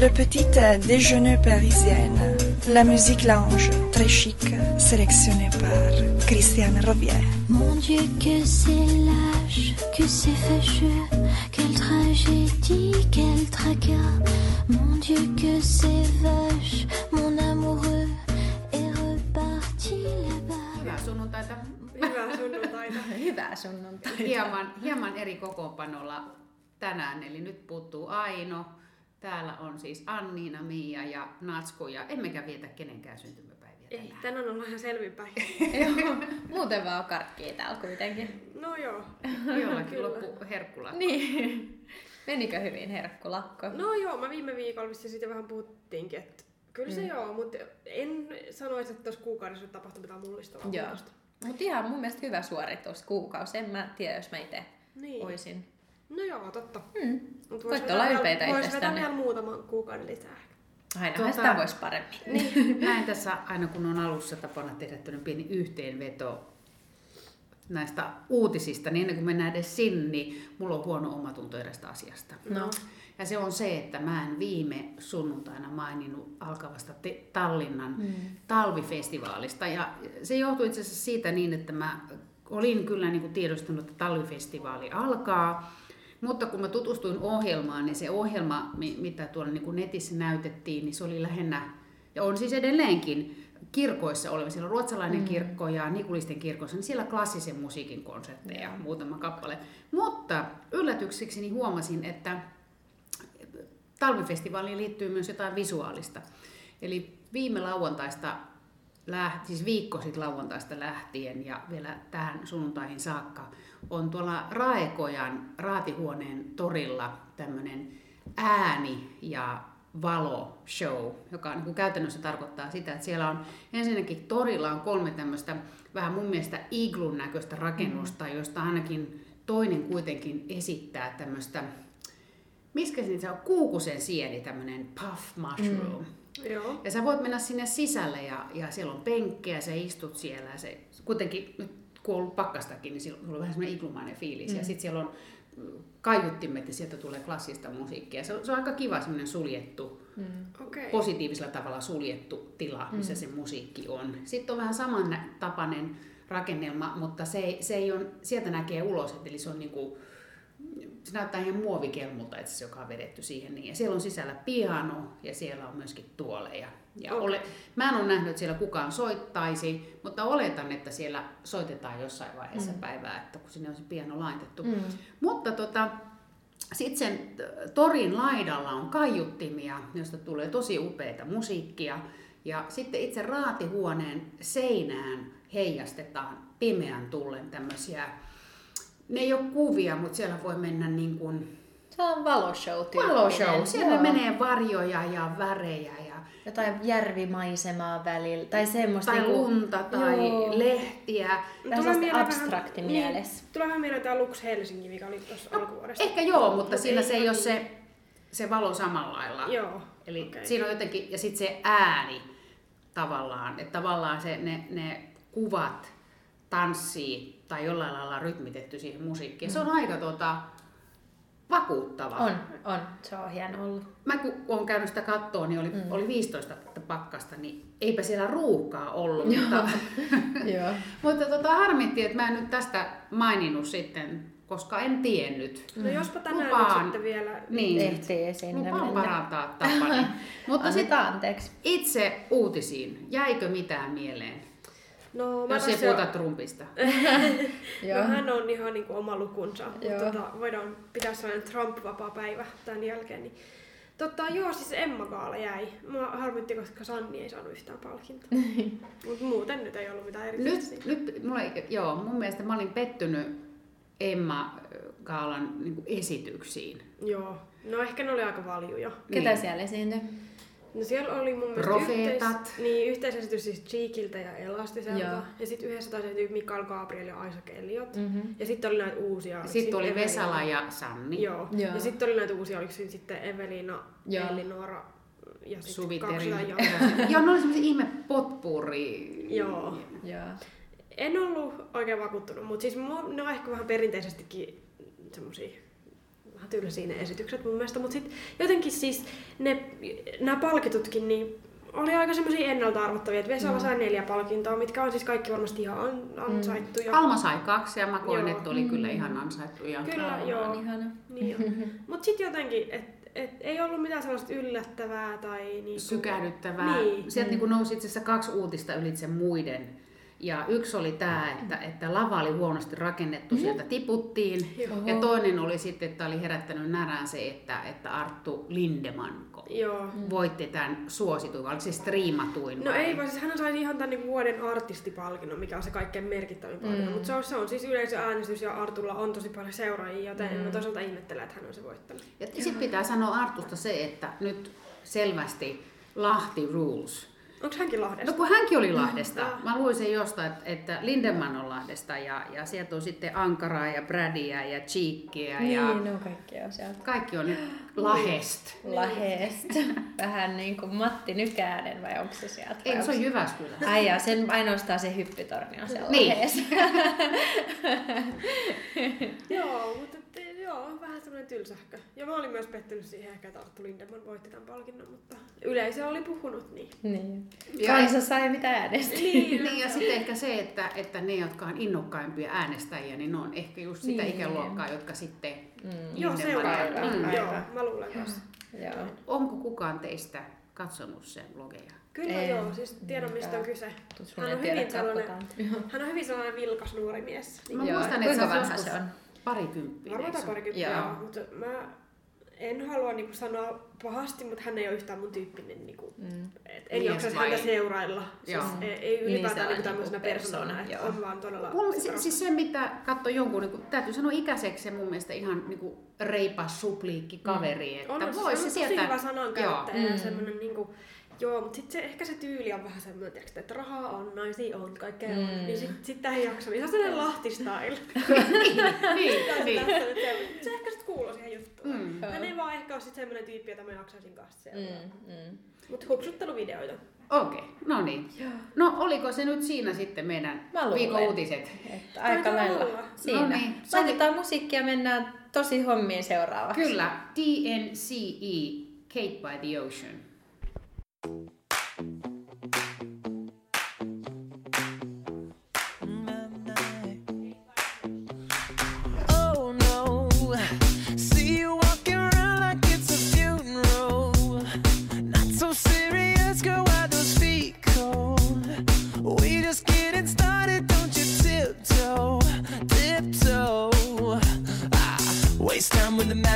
Le petit déjeuner parisienne. La musique lounge, très chic, sélectionnée par Christiane Robier. Mon Dieu, que c'est lâche, que c'est fâcheux, quelle tragédie, quel tracas. Mon Dieu, que c'est vache, mon amoureux est reparti là-bas. Hyvää sunnuntaita. Hyvää sunnuntaita. Hyvää sunnuntaita. Hieman, hieman eri kokoonpanolla tänään, eli nyt puuttuu Aino. Täällä on siis Anniina, Miia ja Natsku, ja emmekä vietä kenenkään syntymäpäiviä Ei, tänään. tänään ollaan ihan selvinpäin. Muuten vaan karkkii täällä kuitenkin. No joo. Jollakin loppu herkkula. Niin. Menikö hyvin herkkulakko? No joo, mä viime viikolla vissiin siitä vähän puhuttiinkin, että kyllä se joo, mutta en sanoisi, että tuossa kuukaudessa nyt tapahtui mitään mullistavaa Joo. Mutta ihan mun mielestä hyvä suoritus kuukausi. En mä tiedä, jos mä itse Niin. oisin. No joo, totta. Mm. Mut Voitte olla ylpeitä Voisi vetää vielä muutaman kuukauden lisää. Ainahan Tota- sitä voisi paremmin. Niin. Näin tässä aina kun on alussa tapana tehdä tämmöinen pieni yhteenveto näistä uutisista, niin ennen kuin mennään edes sinne, niin mulla on huono omatunto erästä asiasta. No. Ja se on se, että mä en viime sunnuntaina maininnut alkavasta te- Tallinnan mm. talvifestivaalista. Ja se johtui itse asiassa siitä niin, että mä olin kyllä niin kuin tiedostanut, että talvifestivaali alkaa. Mutta kun mä tutustuin ohjelmaan, niin se ohjelma, mi- mitä tuolla niin kuin netissä näytettiin, niin se oli lähinnä, ja on siis edelleenkin, kirkoissa oleva. Siellä on ruotsalainen mm. kirkko ja Nikulisten kirkossa, niin siellä klassisen musiikin konsertteja, Joo. muutama kappale. Mutta yllätyksekseni huomasin, että talvifestivaaliin liittyy myös jotain visuaalista. Eli viime lauantaista, läht, siis viikko sitten lauantaista lähtien ja vielä tähän sunnuntaihin saakka on tuolla Raekojan raatihuoneen torilla tämmöinen ääni ja valo show, joka niin kuin käytännössä tarkoittaa sitä, että siellä on ensinnäkin torilla on kolme tämmöistä vähän mun mielestä iglun näköistä rakennusta, mm. josta ainakin toinen kuitenkin esittää tämmöistä Miskä se on? Kuukusen sieni, tämmöinen puff mushroom. Mm. Joo. Ja sä voit mennä sinne sisälle ja, ja siellä on penkkejä, sä istut siellä ja se kuitenkin, nyt kun on ollut pakkastakin, niin silloin sulla on vähän semmoinen iglumainen fiilis. Mm. Ja sitten siellä on mm, kaiuttimet ja sieltä tulee klassista musiikkia. Se on, se on aika kiva semmoinen suljettu, Mm. Okei. Okay. positiivisella tavalla suljettu tila, missä se musiikki on. Sitten on vähän samantapainen rakennelma, mutta se, ei- se ei on, sieltä näkee ulos, eli se on niinku, se näyttää ihan muovikelmulta, että se joka on vedetty siihen. Niin. Ja siellä on sisällä piano ja siellä on myöskin tuoleja. Ja Okei. ole, mä en ole nähnyt, että siellä kukaan soittaisi, mutta oletan, että siellä soitetaan jossain vaiheessa mm. päivää, että kun sinne on se piano laitettu. Mm. Mutta tota, sitten sen torin laidalla on kaiuttimia, josta tulee tosi upeita musiikkia. Ja sitten itse raatihuoneen seinään heijastetaan pimeän tullen tämmöisiä, ne ei ole kuvia, mutta siellä voi mennä niin kuin Se on valoshow valoshow. Siellä menee varjoja ja värejä ja Jotain järvimaisemaa välillä. Tai semmoista tai niinku- lunta tai Joo. lehtiä. Tulee abstrakti vähän- mielessä. Niin, tulee vähän mieleen tämä Lux Helsinki, mikä oli tuossa alkuvuodesta. Ehkä joo, mutta Mut siinä ei se ei ole niin- se, se valo samalla lailla. Joo. Eli okei. siinä on jotenkin, ja sitten se ääni tavallaan, että tavallaan se, ne, ne kuvat tanssii tai jollain lailla rytmitetty siihen musiikkiin. Se on aika tota, vakuuttava. On, on. Se on hieno ollut. Mä kun olen käynyt sitä kattoa, niin oli, mm. oli 15 astetta pakkasta, niin eipä siellä ruuhkaa ollut. mutta, Joo. mutta tota, harmitti, että mä en nyt tästä maininnut sitten, koska en tiennyt. No jospa tänään Lupaan. nyt sitten vielä... Niin, Ehtii sinne lupaan mennä. parantaa tapani. mutta sitten anteeksi. itse uutisiin, jäikö mitään mieleen? No, mä Jos ei jo- puhuta Trumpista. No hän on ihan niin kuin oma lukunsa, mutta tota, voidaan pitää sellainen Trump-vapaa päivä tämän jälkeen. Niin. Totta, joo, siis Emma Gaala jäi. Mua harmitti, koska Sanni ei saanut yhtään palkintoa. mutta muuten nyt ei ollut mitään erityistä. Nyt, nyt mulla, ei- joo, mun mielestä mä olin pettynyt Emma Gaalan niin esityksiin. Joo, no ehkä ne oli aika valjuja. Ketä Niin. siellä esiintyi? No siellä oli mun mielestä Profeetat. Yhteis, niin, yhteisesitys siis Cheekiltä ja Elastiselta. Joo. Ja sitten yhdessä taisi esiintyä Mikael Gabriel ja Isaac Elliot. Mm-hmm. Ja sitten oli näitä uusia. Sitten oli Evelina? Vesala ja Sanni. Joo. Joo. Ja sitten oli näitä uusia, oliko siinä sitten Evelina, Joo. Elinora ja sitten Suvi kaksi ja Joo, ne oli semmoisia ihme potpuri. Joo. Joo. En ollut oikein vakuuttunut, mutta siis mua- ne on ehkä vähän perinteisestikin semmosia vähän tylsiä ne esitykset mun mielestä. Mutta sitten jotenkin siis ne, nämä palkitutkin, niin oli aika semmoisia ennalta arvattavia, että Vesala mm. sai neljä palkintoa, mitkä on siis kaikki varmasti ihan an, ansaittuja. Alma sai kaksi ja mä koin, että oli kyllä ihan ansaittuja. Kyllä, joo. Ihana. Niin Mutta sitten jotenkin, että et ei ollut mitään sellaista yllättävää tai niinku, sykähdyttävää. Niin. Sieltä niin nousi itse asiassa kaksi uutista ylitse muiden. Ja yksi oli tämä, että, että lava oli huonosti rakennettu, sieltä tiputtiin. Joo. Ja toinen oli sitten, että oli herättänyt närään se, että, että Arttu Lindemanko Joo. voitti tämän suosituin, oliko se striimatuin No vai? ei, vaan siis hän sai ihan tämän niin vuoden artistipalkinnon, mikä on se kaikkein merkittävin palkinto. Mm. Mutta se on, se on siis yleisöäänestys ja Artulla on tosi paljon seuraajia, joten mm. mä toisaalta ihmettelen, että hän on se voittanut. Ja sitten pitää sanoa Artusta se, että nyt selvästi Lahti rules. Onko hänkin Lahdesta? No kun hänkin oli Lahdesta. Ah. Mä luin sen jostain, että, että Lindemann on Lahdesta ja, ja sieltä on sitten Ankaraa ja Bradia ja Cheekkiä Niin, ja ne on kaikki on sieltä. kaikki on nyt Lahest. Laheesta. Vähän niin kuin Matti Nykänen vai onko se sieltä? Ei, se on Jyväskylä. Ai jaa, sen ainoastaan se hyppytorni on siellä Niin. Joo, mutta joo, vähän semmoinen tylsähkö. Ja mä olin myös pettynyt siihen ehkä, että Arttu Lindemann voitti tämän palkinnon, mutta yleisö oli puhunut niin. niin. Ja- Kansa sai mitä äänestä. Niin, niin, ja sitten ehkä se, että, että ne, jotka on innokkaimpia äänestäjiä, niin ne on ehkä just sitä Niin. ikäluokkaa, jotka sitten Mm. Joo, seuraajia. Mm. Joo, mä luulen. Joo. Onko kukaan teistä katsonut sen blogeja? Kyllä Ei. joo, siis tiedän mistä on kyse. Hän on hyvin sellainen, hän on hyvin sellainen vilkas nuori mies. Niin Mä Joo, muistan, että se on se parikymppinen. Varmaan se parikymppiä, Joo. joo. mutta mä en halua niinku sanoa pahasti, mutta hän ei ole yhtään mun tyyppinen. Niinku, Mm. et en Mies jaksaisi vai? häntä seurailla. Siis Joo. ei, ei Niin, ylipäätään sellainen niinku tämmöisenä niinku että joo. on vaan todella... Mulla, si- siis se, mitä katsoi jonkun, niin kuin, täytyy sanoa ikäiseksi se mun mielestä ihan niin kuin reipas supliikki kaveri, että on, on, vois se se on sieltä... hyvä sanankäyttäjä Mm. semmoinen niinku, Joo, mutta sitten se, ehkä se tyyli on vähän semmoinen, tiiäks, että rahaa on, naisia on, kaikkea mm. on. Niin sit, sit ei jaksa. Niin se on sellainen lahti-style. niin, Tässä niin. se- ehkä sit kuuluu siihen juttuun. Mm. Hän ei vaan ehkä ole sit semmoinen tyyppi, jota mä jaksaisin kanssa seurata. Mm, mm. Mut hupsutteluvideoita. Okei, okay, no niin. No oliko se nyt siinä sitten meidän Mä luulen. viikon uutiset? Että aika Taitaa lailla olla. siinä. No niin, Laitetaan musiikkia ja mennään tosi hommiin seuraavaksi. Kyllä, DNCE, Cape by the Ocean.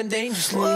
been dangerous.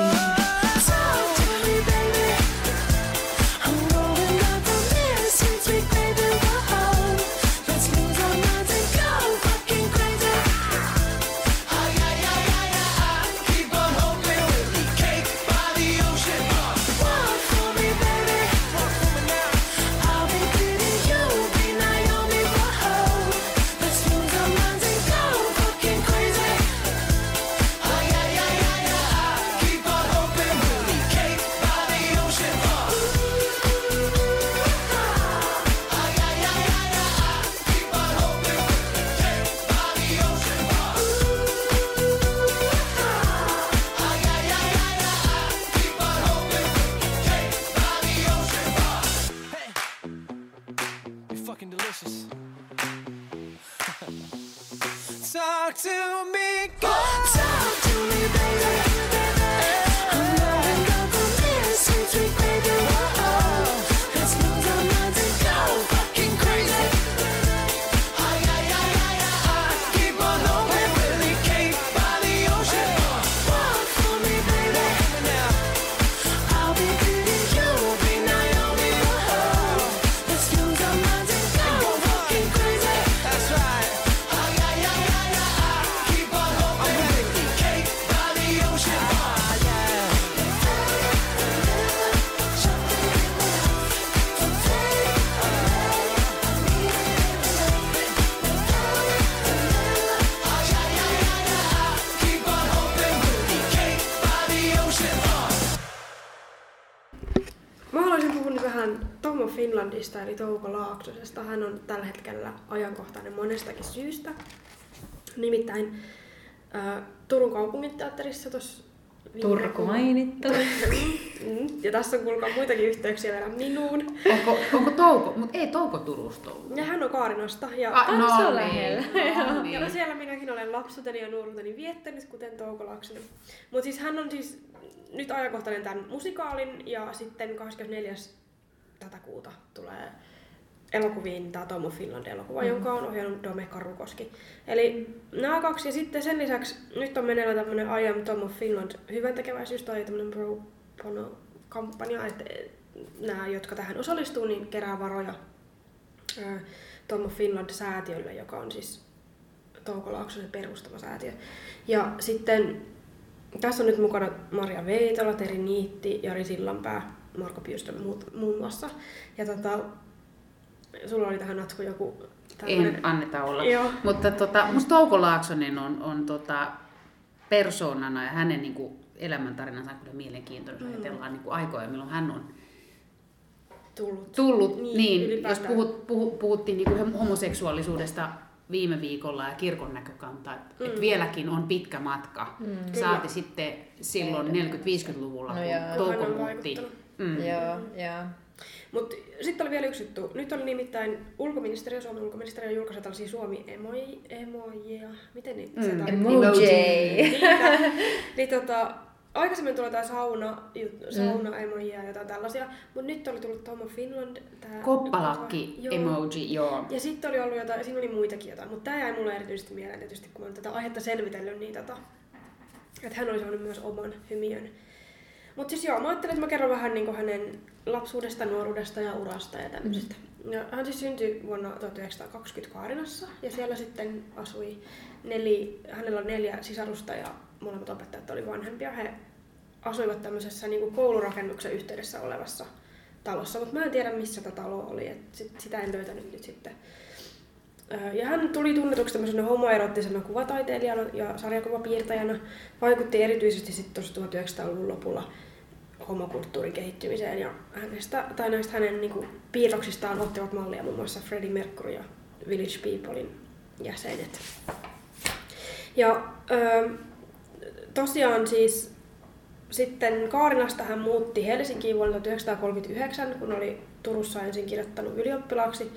Eli Touko Laaksosesta. Hän on tällä hetkellä ajankohtainen monestakin syystä. Nimittäin ää, Turun kaupunginteatterissa tuossa Turku mainittu. Mm, Ja tässä on kuulkaa muitakin yhteyksiä vielä minuun. Onko, onko Touko? Mutta ei Touko Turusta ollut. Ja hän on Kaarinasta. Ja, Ah, on se no lähellä. niin, no ja no niin. siellä minäkin olen lapsuuteni ja nuoruuteni viettänyt, kuten Touko Laaksonen. Mutta siis hän on siis nyt ajankohtainen tämän musikaalin ja sitten 24. tätä kuuta tulee elokuviin tämä Tom of Finland elokuva, mm. jonka on ohjannut Dome Karukoski. Eli nämä kaksi ja sitten sen lisäksi nyt on meneillään tämmöinen I am Tom of Finland hyvän tekeväisyys tai tämmöinen pro bono kampanja, että nämä, jotka tähän osallistuu, niin kerää varoja Tom of Finland-säätiölle, joka on siis Touko Laaksonen perustama säätiö. Ja sitten tässä on nyt mukana Maria Veitola, Teri Niitti, Jari Sillanpää, Marko Piustö muut, muun muassa. Ja tota, sulla oli tähän Natku joku tämmönen... En anneta olla. Joo. Mutta tota, musta Touko Laaksonen on, on tota, persoonana ja hänen niin kuin, elämäntarinansa on kyllä mielenkiintoinen, jos ajatellaan niin kuin, aikoja, milloin hän on tullut. tullut. Niin, niin jos puhut, puhu, puhuttiin niin kuin homoseksuaalisuudesta viime viikolla ja kirkon näkökanta, että mm. et vieläkin on pitkä matka. Mm. Saati sitten silloin 40-50-luvulla, No kun. Touko muutti. Mm. Joo, joo. Mutta sitten oli vielä yksi juttu. Nyt oli nimittäin ulkoministeriö, Suomen ulkoministeriö julkaisi tällaisia Suomi emoji, emojia. Miten niitä Mm. se? Emoji. Niitä. niin tota, aikaisemmin tuli jotain sauna, jut- sauna emojia ja jotain tällaisia, mutta nyt oli tullut Tom of Finland. Tää, Koppalakki Joo. emoji, joo. Ja sitten oli ollut jotain, siinä oli muitakin jotain, mutta tämä jäi mulle erityisesti mieleen tietysti, kun mä oon tätä aihetta selvitellyt, niin tota, että hän oli saanut myös oman hymiön. Mutta siis joo, mä ajattelin, että mä kerron vähän niin hänen lapsuudesta, nuoruudesta ja urasta ja tämmöisestä. Ja hän siis syntyi vuonna 1920 Kaarinassa ja siellä sitten asui neli, hänellä on neljä sisarusta ja molemmat opettajat oli vanhempia. He asuivat tämmöisessä niin kuin koulurakennuksen yhteydessä olevassa talossa, mutta mä en tiedä missä tämä talo oli, et sit, sitä en löytänyt nyt sitten. Öö, Ja hän tuli tunnetuksi tämmöisenä homoerottisena kuvataiteilijana ja sarjakuvapiirtäjänä. Vaikutti erityisesti sitten tuossa 1900-luvun lopulla homokulttuurin kehittymiseen ja hänestä, tai näistä hänen niinku, piirroksistaan ottivat mallia muun muassa Freddie Mercury ja Village Peoplein jäsenet. Ja öö, tosiaan siis sitten Kaarinasta hän muutti Helsinkiin vuonna 1939, kun oli Turussa ensin kirjoittanut ylioppilaaksi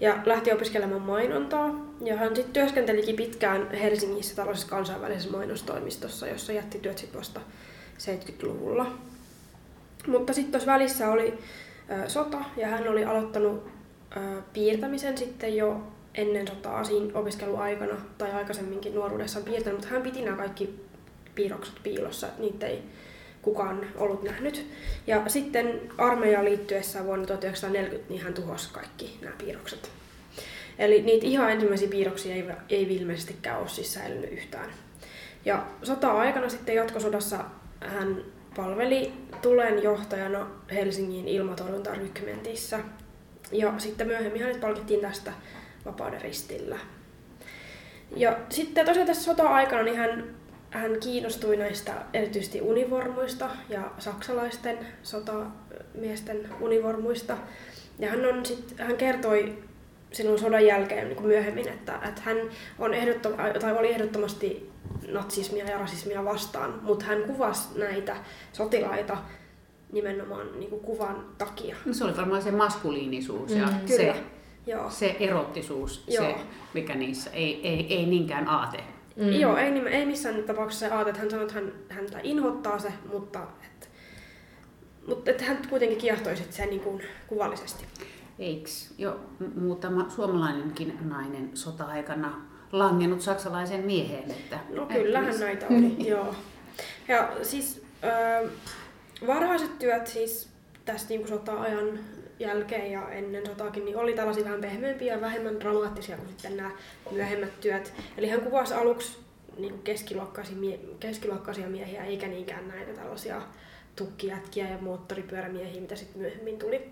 ja lähti opiskelemaan mainontaa. Ja hän sitten työskentelikin pitkään Helsingissä tällaisessa kansainvälisessä mainostoimistossa, jossa jätti työt sitten vasta 70-luvulla. Mutta sitten tuossa välissä oli ö, sota ja hän oli aloittanut ö, piirtämisen sitten jo ennen sotaa siinä opiskeluaikana tai aikaisemminkin nuoruudessaan piirtänyt, mutta hän piti nämä kaikki piirrokset piilossa, niitä ei kukaan ollut nähnyt. Ja sitten armeijaan liittyessä vuonna 1940 niin hän tuhosi kaikki nämä piirrokset. Eli niitä ihan ensimmäisiä piirroksia ei, ei ilmeisestikään ole siis säilynyt yhtään. Ja sota-aikana sitten jatkosodassa hän palveli tulen johtajana Helsingin ilmatorjuntarykmentissä. Ja sitten myöhemmin hänet palkittiin tästä vapauden ristillä. Ja sitten tosiaan tässä sota-aikana niin hän, hän kiinnostui näistä erityisesti univormuista ja saksalaisten sotamiesten univormuista. Ja hän, on sit, hän kertoi silloin sodan jälkeen niin kuin myöhemmin, että, että hän on ehdottom, tai oli ehdottomasti natsismia ja rasismia vastaan, mutta hän kuvasi näitä sotilaita nimenomaan niin kuin kuvan takia. No, se oli varmaan se maskuliinisuus ja Mm. se. Joo. se erottisuus, Joo. se mikä niissä, ei, ei, ei niinkään aate. Mm. Joo, ei, niin- ei missään tapauksessa ajatella, että hän sanoi, että hän, häntä inhottaa se, mutta että, mutta että hän kuitenkin kiehtoi sen niin kuin kuvallisesti. Eiks jo muutama suomalainenkin nainen sota-aikana langennut saksalaisen mieheen? Että No kyllähän näitä oli, joo. Ja siis ö, varhaiset työt siis tästä niin sota-ajan jälkeen ja ennen sotaakin, niin oli tällaisia vähän pehmeämpiä ja vähemmän dramaattisia kuin sitten nämä myöhemmät työt. Eli hän kuvasi aluksi niin keskiluokkaisia, mie- keskiluokkaisia miehiä, eikä niinkään näitä tällaisia tukkijätkiä ja moottoripyörämiehiä, mitä sitten myöhemmin tuli.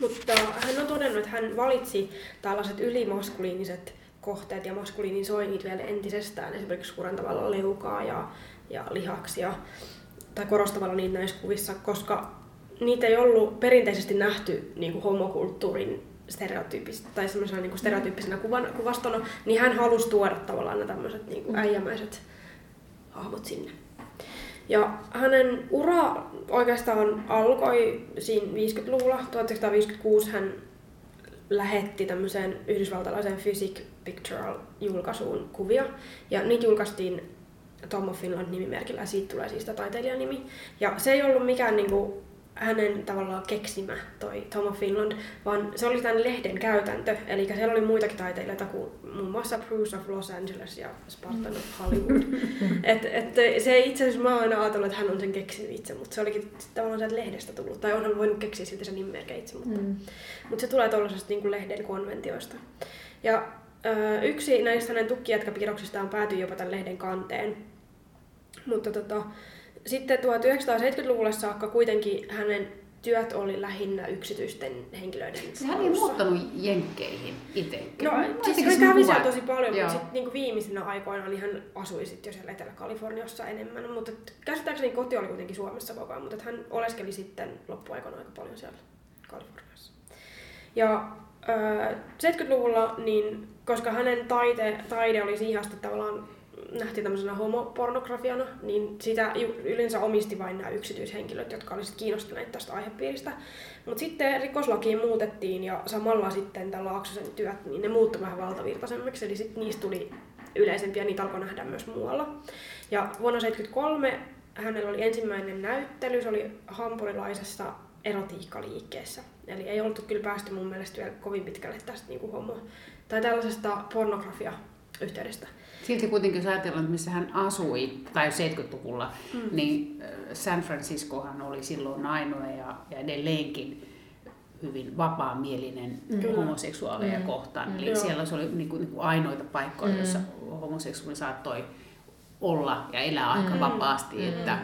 Mutta hän on todennut, että hän valitsi tällaiset ylimaskuliiniset kohteet ja maskuliinisoinnit vielä entisestään, esimerkiksi kurantavalla leukaa ja, ja lihaksia, tai korostavalla niitä näissä kuvissa, koska niitä ei ollut perinteisesti nähty niin kuin homokulttuurin stereotyyppis, tai semmoisena niin kuin stereotyyppisenä kuvan, kuvastona, niin hän halusi tuoda tavallaan ne tämmöiset niin kuin äijämäiset hahmot sinne. Ja hänen ura oikeastaan alkoi siinä 50-luvulla. 1956 hän lähetti tämmöiseen yhdysvaltalaiseen Physic Pictorial-julkaisuun kuvia. Ja niitä julkaistiin Tom of Finland nimimerkillä ja siitä tulee siis tämä taiteilijan nimi. Ja se ei ollut mikään niinku hänen tavallaan keksimä toi Tom of Finland, vaan se oli tämän lehden käytäntö. Eli siellä oli muitakin taiteilijoita kuin muun muassa Bruce of Los Angeles ja Spartan of Hollywood. et, et, se itse asiassa mä oon aina ajatellut, että hän on sen keksinyt itse, mutta se olikin tavallaan sieltä lehdestä tullut. Tai onhan voinut keksiä silti sen nimimerkin itse, mutta, mm. mutta se tulee tuollaisesta niin lehden konventioista. Ja ö, yksi näistä hänen tukkijätkäpiirroksistaan päätyi jopa tämän lehden kanteen. Mutta tota, sitten 1970-luvulle saakka kuitenkin hänen työt oli lähinnä yksityisten henkilöiden Hän hallussa. muuttanut Jenkkeihin itse. No, siis hän kävi siellä tosi paljon, mutta sitten niinku viimeisinä aikoina niin hän asui sitten jo siellä Etelä-Kaliforniassa enemmän. Mutta käsittääkseni koti oli kuitenkin Suomessa koko ajan, mutta hän oleskeli sitten loppuaikoina aika paljon siellä Kaliforniassa. Ja öö, 70-luvulla, niin, koska hänen taite, taide oli siihen asti tavallaan nähtiin tämmöisenä homopornografiana, niin sitä yleensä omisti vain nämä yksityishenkilöt, jotka olisivat kiinnostuneet tästä aihepiiristä. Mutta sitten rikoslakiin muutettiin ja samalla sitten tällä Laaksosen työt, niin ne muuttui vähän valtavirtaisemmiksi, eli sitten niistä tuli yleisempiä niitä alkoi nähdä myös muualla. Ja vuonna 1973 hänellä oli ensimmäinen näyttely, se oli hampurilaisessa erotiikkaliikkeessä. Eli ei oltu kyllä päästy mun mielestä vielä kovin pitkälle tästä niin kuin homo, tai tällaisesta pornografia-yhteydestä. Silti kuitenkin, jos ajatellaan, että missä hän asui, tai 70-luvulla, mm. niin äh, San Franciscohan oli silloin ainoa ja, ja edelleenkin hyvin vapaamielinen Kyllä. homoseksuaaleja mm. kohtaan. Eli Joo. siellä se oli niin kuin, niin kuin ainoita paikkoja, mm. joissa homoseksuaali saattoi olla ja elää aika Mm. vapaasti. Mm. Että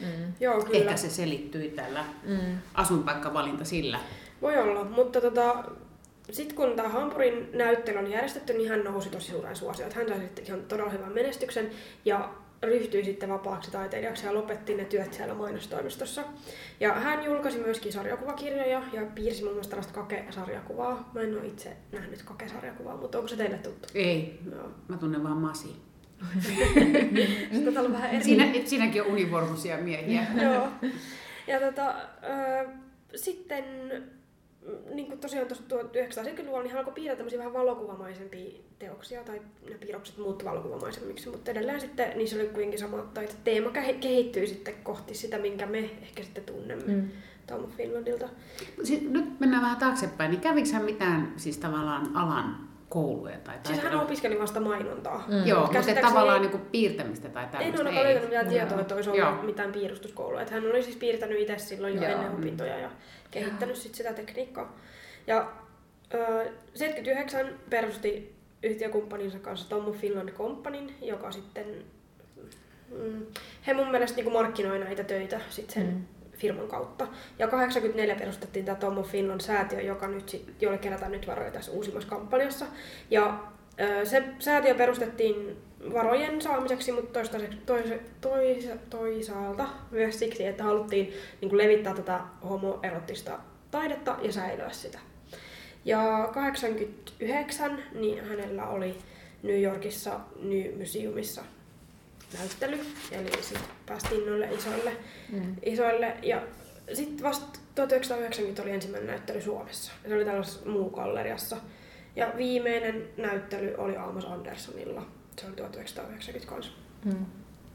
Mm. Joo, kyllä. ehkä se selittyi tällä Mm. asuinpaikkavalinta sillä. Voi olla, mutta tota, sitten kun tämä Hampurin näyttely oli järjestetty, niin hän nousi tosi suuren suosioon. Hän sai sitten ihan todella hyvän menestyksen ja ryhtyi sitten vapaaksi taiteilijaksi ja lopetti ne työt siellä mainostoimistossa. Ja hän julkaisi myöskin sarjakuvakirjoja ja piirsi muun muassa tällaista kake-sarjakuvaa. Mä en ole itse nähnyt kake-sarjakuvaa, mutta onko se teille tuttu? Ei, Joo. mä tunnen vaan Masi. On vähän eri... Siinä, siinäkin on univormusia miehiä. Joo. Ja tota, ö, sitten niin kuin tosiaan tuossa 1970-luvulla, niin hän alkoi piirtää tämmöisiä vähän valokuvamaisempia teoksia, tai ne piirrokset muuttu valokuvamaisemmiksi, mutta edelleen sitten niissä oli kuitenkin sama, tai että teema kehi- kehittyy sitten kohti sitä, minkä me ehkä sitten tunnemme mm. Tom Finlandilta. Sitten nyt mennään vähän taaksepäin, niin kävikö hän mitään siis tavallaan alan kouluja tai Siis hän opiskeli vasta mainontaa. Mm. Joo, mutta tavallaan niin piirtämistä tai En tämmöistä ole löytänyt mitään tietoa, Joo. että olisi Joo. ollut mitään piirustuskoulua. Että hän oli siis piirtänyt itse silloin jo Joo. ennen opintoja ja kehittänyt sit sitä tekniikkaa. Ja ö, 79 perusti yhtiökumppaninsa kanssa Tom of Finland Companyn, joka sitten... Mm, he mun mielestä niin markkinoi näitä töitä sit sen Mm. firman kautta. Ja 84 perustettiin tämä Tom of Finland säätiö, joka nyt sit, jolle kerätään nyt varoja tässä uusimmassa kampanjassa. Ja se säätiö perustettiin varojen saamiseksi, mutta toistaiseksi, toise, tois, toisaalta myös siksi, että haluttiin niin kuin levittää tätä homoerottista taidetta ja säilyä sitä. Ja 89 niin hänellä oli New Yorkissa New Museumissa näyttely, eli sitten päästiin noille isoille, Mm. isoille ja sitten vasta 1990 oli ensimmäinen näyttely Suomessa. Se oli tällaisessa muukalleriassa. Ja viimeinen näyttely oli Amos Andersonilla. Se oli 1990 kanssa. Mm.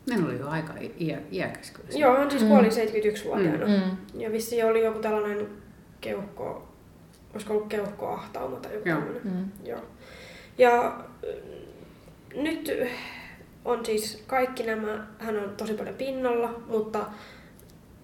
Ne oli jo aika iä, iäkäs kyllä. Joo, hän siis kuoli 71-vuotiaana. Mm. Ja vissi oli joku tällainen keuhko, olisiko ollut keuhkoahtauma tai joku Joo. tämmöinen. Mm. Joo. Ja äh, nyt on siis kaikki nämä, hän on tosi paljon pinnalla, mutta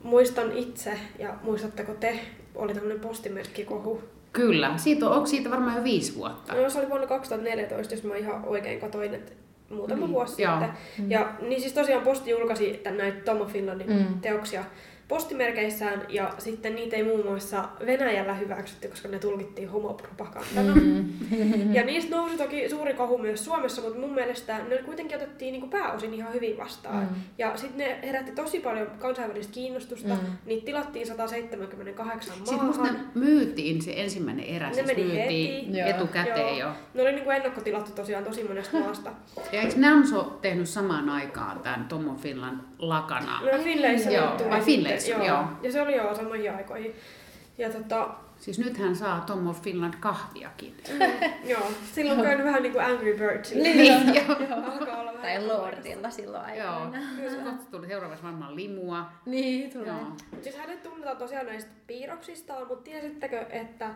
muistan itse, ja muistatteko te, oli tämmöinen postimerkkikohu. Kyllä. Siitä on, onko siitä varmaan jo viisi vuotta? No se oli vuonna 2014, jos mä ihan oikein katoin, että muutama Niin, vuosi joo. sitten. Ja niin siis tosiaan Posti julkaisi näitä Tom of Finlandin Mm. teoksia postimerkeissään, ja sitten niitä ei muun muassa Venäjällä hyväksytty, koska ne tulkittiin homopropagandana. Mm. Ja niistä nousi toki suuri kohu myös Suomessa, mutta mun mielestä ne kuitenkin otettiin niinku pääosin ihan hyvin vastaan. Mm. Ja sitten ne herätti tosi paljon kansainvälistä kiinnostusta. Mm. Niitä tilattiin 178 maahan. Sitten musta ne myytiin, se ensimmäinen erä Ne siis meni myytiin heti. Joo. etukäteen jo. Ne oli niinku ennakkotilattu tosiaan tosi monesta maasta. Ja eikö Namso tehnyt samaan aikaan tämän Tommo Finland lakana? No Finlayssä Joo, tuli vai sitten, Finlayssa, joo. Ja se oli jo samoihin aikoihin. Ja tota, Siis nythän saa Tommo Finland kahviakin. joo, silloin on käynyt vähän niinku Angry Birds. Niin, joo. Alkaa olla vähän Tai Lordilla silloin Joo. aikoina. Kohta tuli seuraavaksi varmaan limua. Niin, tulee. Joo. Siis hänet tunnetaan tosiaan näistä piirroksistaan, mutta tiesittekö, että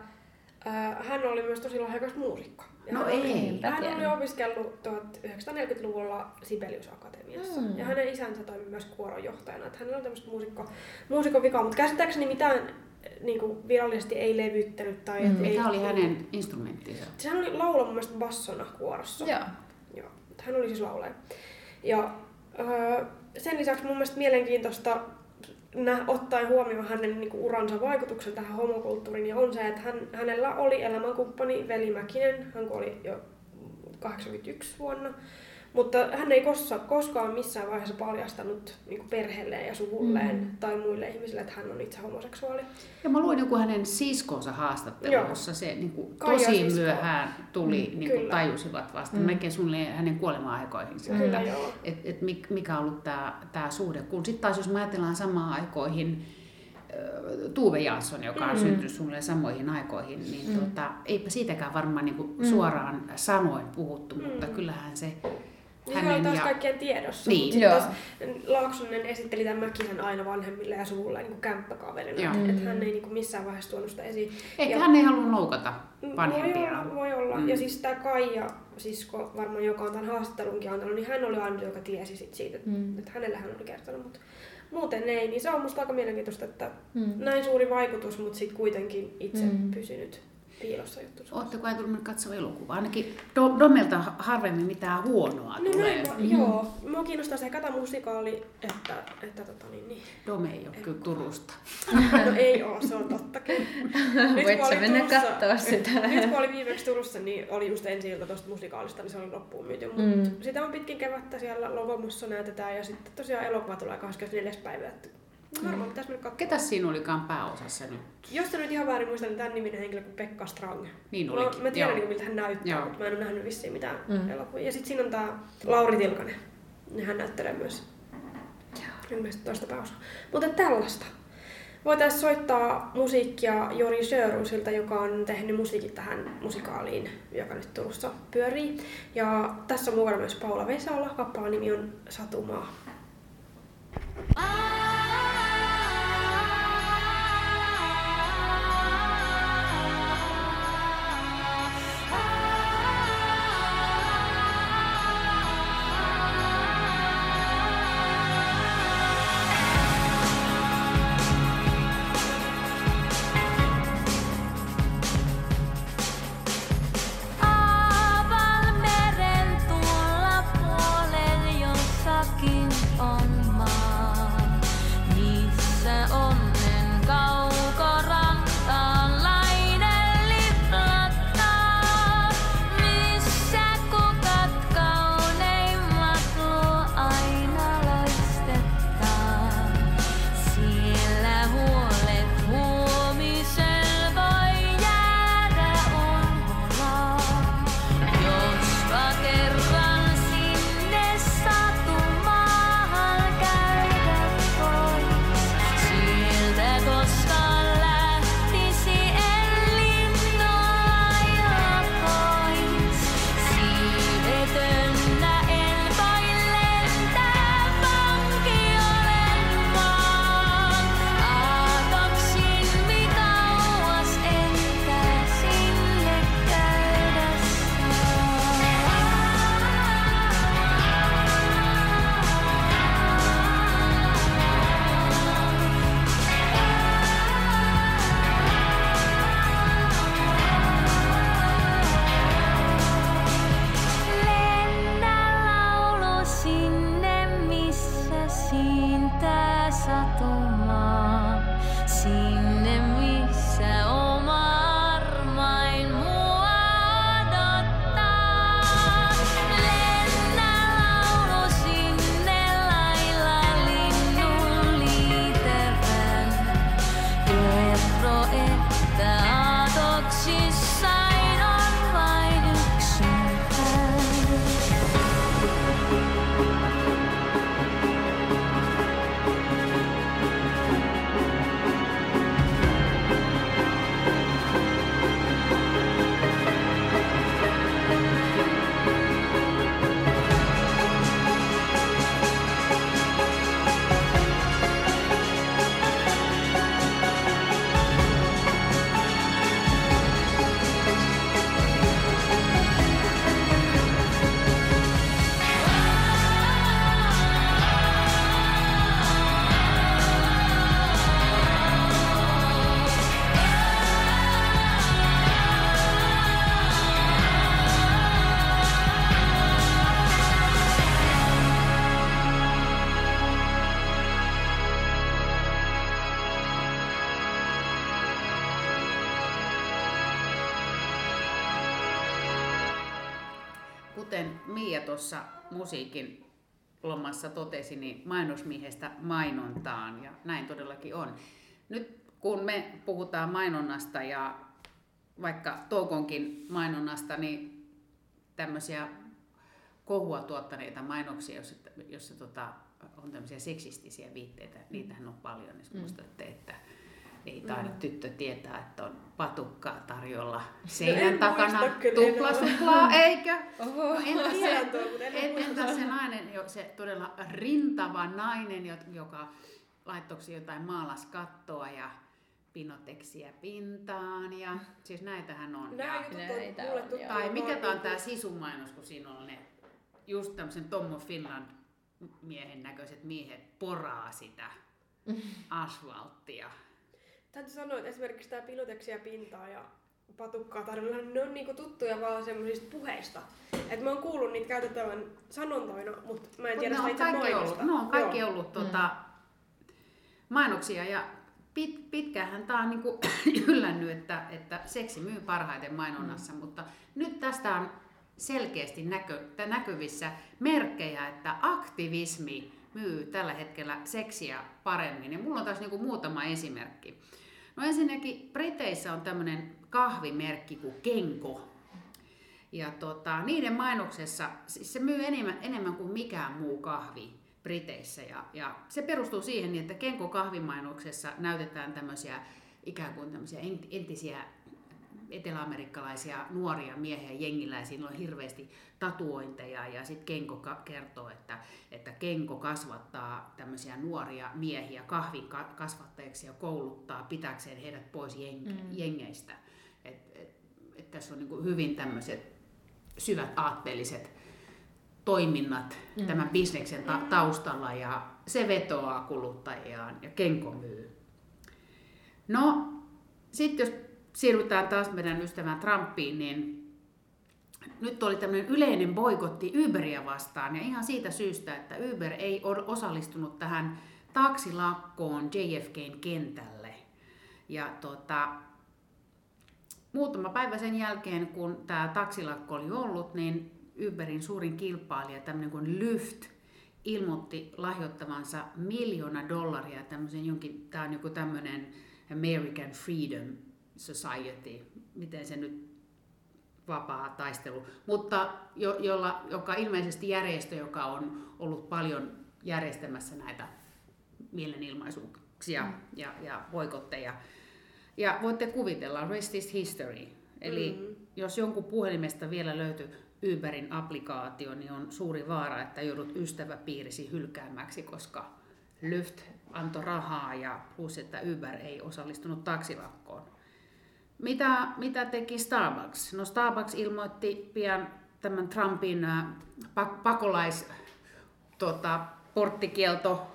hän oli myös tosi lahjakas muusikko? Ja No hän oli, ei. Hän oli opiskellut 1940-luvulla Sibelius Akatemiassa. Mm. Ja hänen isänsä toimi myös kuoronjohtajana. Että hänellä on tämmöistä muusikko, muusikon vikaa, mutta käsittääkseni mitään niin kuin virallisesti ei levyttänyt. Tai Mm. ei, Mikä oli hänen instrumenttinsa? Siis hän oli laulaa mun mielestä bassona kuorossa. Joo. Joo, hän oli siis laulaja. Ja öö, sen lisäksi mun mielestä mielenkiintoista nä, ottaen huomioon hänen niinku, uransa vaikutuksen tähän homokulttuuriin, ja on se, että hän, hänellä oli elämänkumppani Veli Mäkinen, hän kuoli jo 81 vuonna, mutta hän ei kossa, koskaan missään vaiheessa paljastanut niin perheelleen ja suvulleen Mm. tai muille ihmisille, että hän on itse homoseksuaali. Ja mä luin joku hänen siskonsa haastattelun, Joo. jossa se niin kuin, tosi sisko. myöhään tuli, Mm, niin kuin, tajusivat vasta, Mm. mm. melkein suunnilleen hänen kuolema-aikoihinsa, Kyllä, että et, et mik- mikä on ollut tämä suhde. Kun sitten taas jos me ajatellaan samaan aikoihin, Tuve Jansson, joka on Mm. syntynyt suunnilleen samoihin aikoihin, niin Mm. tota, eipä siitäkään varmaan niin kuin Mm. suoraan sanoin puhuttu, Mm. mutta kyllähän se Niin hänen taas ja... kaikkien tiedossa. Niin. Mut sit Joo. taas Laaksonen esitteli tämän Mäkisen aina vanhemmille ja suvulle niin kämppäkaverina. Joo. Että Mm. hän ei niin kuin missään vaiheessa tuonut sitä esiin. Ehkä Ja- hän ei halua loukata Voi vanhempiaan. olla, voi olla. Mm. Ja siis tämä Kaija, sisko varmaan joka on tämän haastattelunkin antanut, niin hän oli aina, joka tiesi sit siitä, että, Mm. että hänelle hän oli kertonut. Mutta muuten ei, niin se on musta aika mielenkiintoista, että Mm. näin suuri vaikutus, mutta sitten kuitenkin itse Mm. pysynyt piilossa juttusa. Oletteko ajatellut mennä katsoa elokuvaa? Ainakin Do- Domelta harvemmin mitään huonoa No tulee. näin, mä, joo. Mua kiinnostaa sekä tämä musikaali, että, että tota, niin, niin. Dome ei ole kyllä Turusta. No ei oo, se on totta. Nyt, Voit sä mennä kattoo sitä. Nyt kun oli viimeksi Turussa, niin oli just ensi ilta tuosta musikaalista, niin se oli loppuun myyty. Mutta Mm. sitä on pitkin kevättä siellä Logomossa näytetään ja sitten tosiaan elokuva tulee 24. päivä. Varmaan pitäisi mennä katsomaan. Ketäs siinä olikaan pääosassa nyt? Jos sä nyt ihan väärin muistan, niin tämän niminen henkilö kuin Pekka Strang. Niin Mä, olikin. mä tiedän, Joo. niin miltä hän näyttää, Joo. mutta mä en ole nähnyt vissiin mitään Mm. elokuvia. Ja sitten siinä on tää Lauri Tilkanen. Ja hän näyttelee myös ilmeisesti toista pääosaa. Mutta tällaista. Voitaisiin soittaa musiikkia Jori Sjöruusilta, joka on tehnyt musiikit tähän musikaaliin, joka nyt Turussa pyörii. Ja tässä on mukana myös Paula Vesala. Kappalan nimi on Satumaa. Aavan tuossa musiikin lomassa totesi, niin mainosmiehestä mainontaan, ja näin todellakin on. Nyt kun me puhutaan mainonnasta ja vaikka Toukonkin mainonnasta, niin tämmöisiä kohua tuottaneita mainoksia, jossa, jossa tota, on tämmöisiä seksistisiä viitteitä, niitähän on paljon. Jos muistatte, että ei taida tyttö tietää, että on patukkaa tarjolla seinän En takana tuplasuklaa, eikö? Oho. No, entä se, mutta en entä se nainen, jo- se todella rintava nainen, jo- joka laittoksi jotain maalaskattoa ja pinoteksiä pintaan ja siis näitähän on. Nämä Ja, jutut Näitä on mulle on, joo. tai mikä tää on tää sisun-mainos, kun siinä on ne just tämmöisen Tommo Finland miehen näköiset miehet poraa sitä asfalttia. Täytyy sanoa, että esimerkiksi tämä piloteksia pintaa ja patukkaa tarjolla, ne on niinku tuttuja vaan semmoisista puheista. Et mä oon kuullut niitä käytettävän sanontoina, mutta mä en Mut tiedä ne sitä on itse kaikki mainosta. ollut, ne on kaikki Joo. ollut tuota, mainoksia ja pit, pitkähän tämä on niinku yllännyt, että, että seksi myy parhaiten mainonnassa, mm. mutta nyt tästä on selkeästi näkö, tä- näkyvissä merkkejä, että aktivismi myy tällä hetkellä seksiä paremmin. Ja mulla on taas niinku muutama esimerkki. No ensinnäkin Briteissä on tämmöinen kahvimerkki kuin Kenko. Ja tota, niiden mainoksessa siis se myy enemmän, enemmän kuin mikään muu kahvi Briteissä. Ja, ja se perustuu siihen, että Kenko kahvimainoksessa näytetään tämmöisiä ikään kuin tämmöisiä ent- entisiä eteläamerikkalaisia nuoria miehiä jengillä ja siinä on hirveästi tatuointeja ja sitten Kenko kertoo, että, että Kenko kasvattaa tämmöisiä nuoria miehiä kahvin ka- kasvattajiksi ja kouluttaa pitäkseen heidät pois jeng- mm. jengeistä. Et, et, et tässä on niin hyvin tämmöiset syvät aatteelliset toiminnat mm. tämän bisneksen ta- taustalla ja se vetoaa kuluttajiaan ja Kenko myy. No, sitten jos siirrytään taas meidän ystävään Trumpiin, niin nyt oli tämmöinen yleinen boikotti Uberia vastaan ja ihan siitä syystä, että Uber ei ole osallistunut tähän taksilakkoon JFKn kentälle. Ja tota, muutama päivä sen jälkeen, kun tämä taksilakko oli ollut, niin Uberin suurin kilpailija, tämmöinen kuin Lyft, ilmoitti lahjoittavansa miljoona dollaria tämmöisen jonkin, tämä on joku tämmöinen American Freedom Society, miten se nyt vapaa taistelu, mutta jo, jolla, joka ilmeisesti järjestö, joka on ollut paljon järjestämässä näitä mielenilmaisuuksia ja, ja boikotteja. Ja voitte kuvitella, rest is history. Eli mm. jos jonkun puhelimesta vielä löytyy Uberin applikaatio, niin on suuri vaara, että joudut ystäväpiirisi hylkäämäksi, koska Lyft antoi rahaa ja plus, että Uber ei osallistunut taksilakkoon. Mitä, mitä teki Starbucks? No Starbucks ilmoitti pian tämän Trumpin äh, pak- pakolais tota, porttikielto,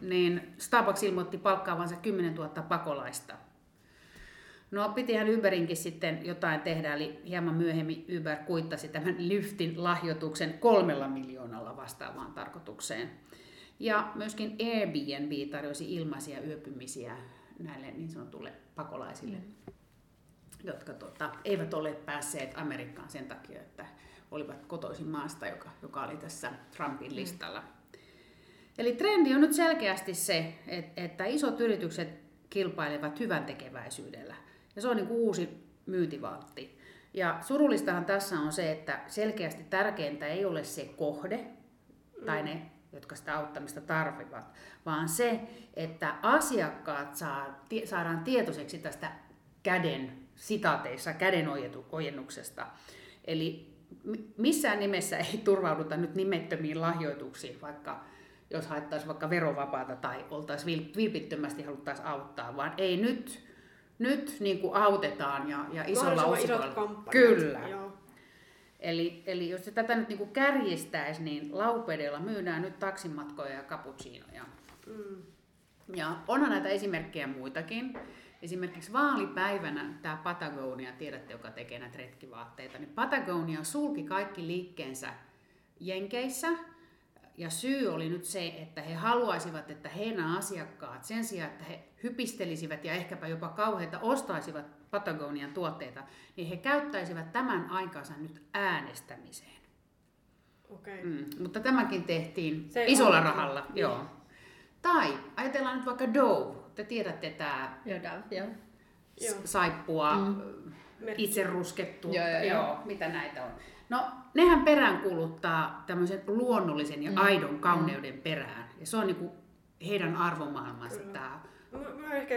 niin Starbucks ilmoitti palkkaavansa 10 000 pakolaista. No pitihän Uberinkin sitten jotain tehdä, eli hieman myöhemmin Uber kuittasi tämän Lyftin lahjoituksen kolmella miljoonalla vastaavaan tarkoitukseen. Ja myöskin Airbnb tarjosi ilmaisia yöpymisiä näille niin sanotulle pakolaisille, mm. Jotka tota, eivät ole päässeet Amerikkaan sen takia, että olivat kotoisin maasta, joka, joka oli tässä Trumpin listalla. Mm. Eli trendi on nyt selkeästi se, että, että isot yritykset kilpailevat hyvän tekeväisyydellä. Ja se on niin kuin uusi myyntivaltti. Ja surullistahan tässä on se, että selkeästi tärkeintä ei ole se kohde tai ne, jotka sitä auttamista tarvivat, vaan se, että asiakkaat saa, saadaan tietoiseksi tästä käden, sitaateissa käden ojennuksesta. Eli mi- missään nimessä ei turvauduta nyt nimettömiin lahjoituksiin, vaikka jos haettaisiin vaikka verovapaata tai oltaisiin vilpittömästi haluttaisiin auttaa, vaan ei nyt, nyt niin kuin autetaan ja, ja isolla kampanjat. Kyllä. Joo. Eli, eli jos se tätä nyt niin kuin kärjistäisi, niin laupedeilla myydään nyt taksimatkoja ja cappuccinoja. Mm. Ja onhan näitä esimerkkejä muitakin. Esimerkiksi vaalipäivänä tämä Patagonia, tiedätte, joka tekee näitä retkivaatteita, niin Patagonia sulki kaikki liikkeensä Jenkeissä. Ja syy oli nyt se, että he haluaisivat, että heidän asiakkaat sen sijaan, että he hypistelisivät ja ehkäpä jopa kauheita ostaisivat Patagonian tuotteita, niin he käyttäisivät tämän aikansa nyt äänestämiseen. Okei. Mm, mutta tämäkin tehtiin Se isolla rahalla. niin. Joo. Tai ajatellaan nyt vaikka Dove. Te tiedätte tämä Jodav, joo. Joo. saippua, Mm. Itse ruskettu, Joo, joo, joo. joo, mitä näitä on. No, nehän peräänkuuluttaa tämmöisen luonnollisen ja Mm. aidon kauneuden perään. Ja se on niinku heidän arvomaailmansa Kyllä. tämä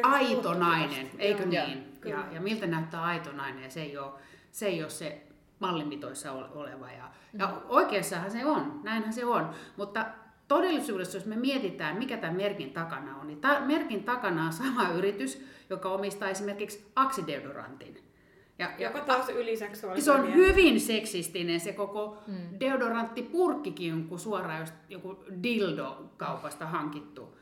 aito nainen, eikö Joo. niin? Kyllä. Ja, ja miltä näyttää aito nainen, ja se ei ole se, ei ole se mallimitoissa ole- oleva. Ja, ja Mm. oikeassahan se on, näinhän se on. Mutta todellisuudessa, jos me mietitään, mikä tämän merkin takana on, niin tämän merkin takana on sama yritys, joka omistaa esimerkiksi aksideodorantin. Ja, ja Joka taas yliseksuaalinen. se on hyvin seksistinen se koko Mm. deodoranttipurkkikin, on kuin suoraan just joku dildo kaupasta hankittu.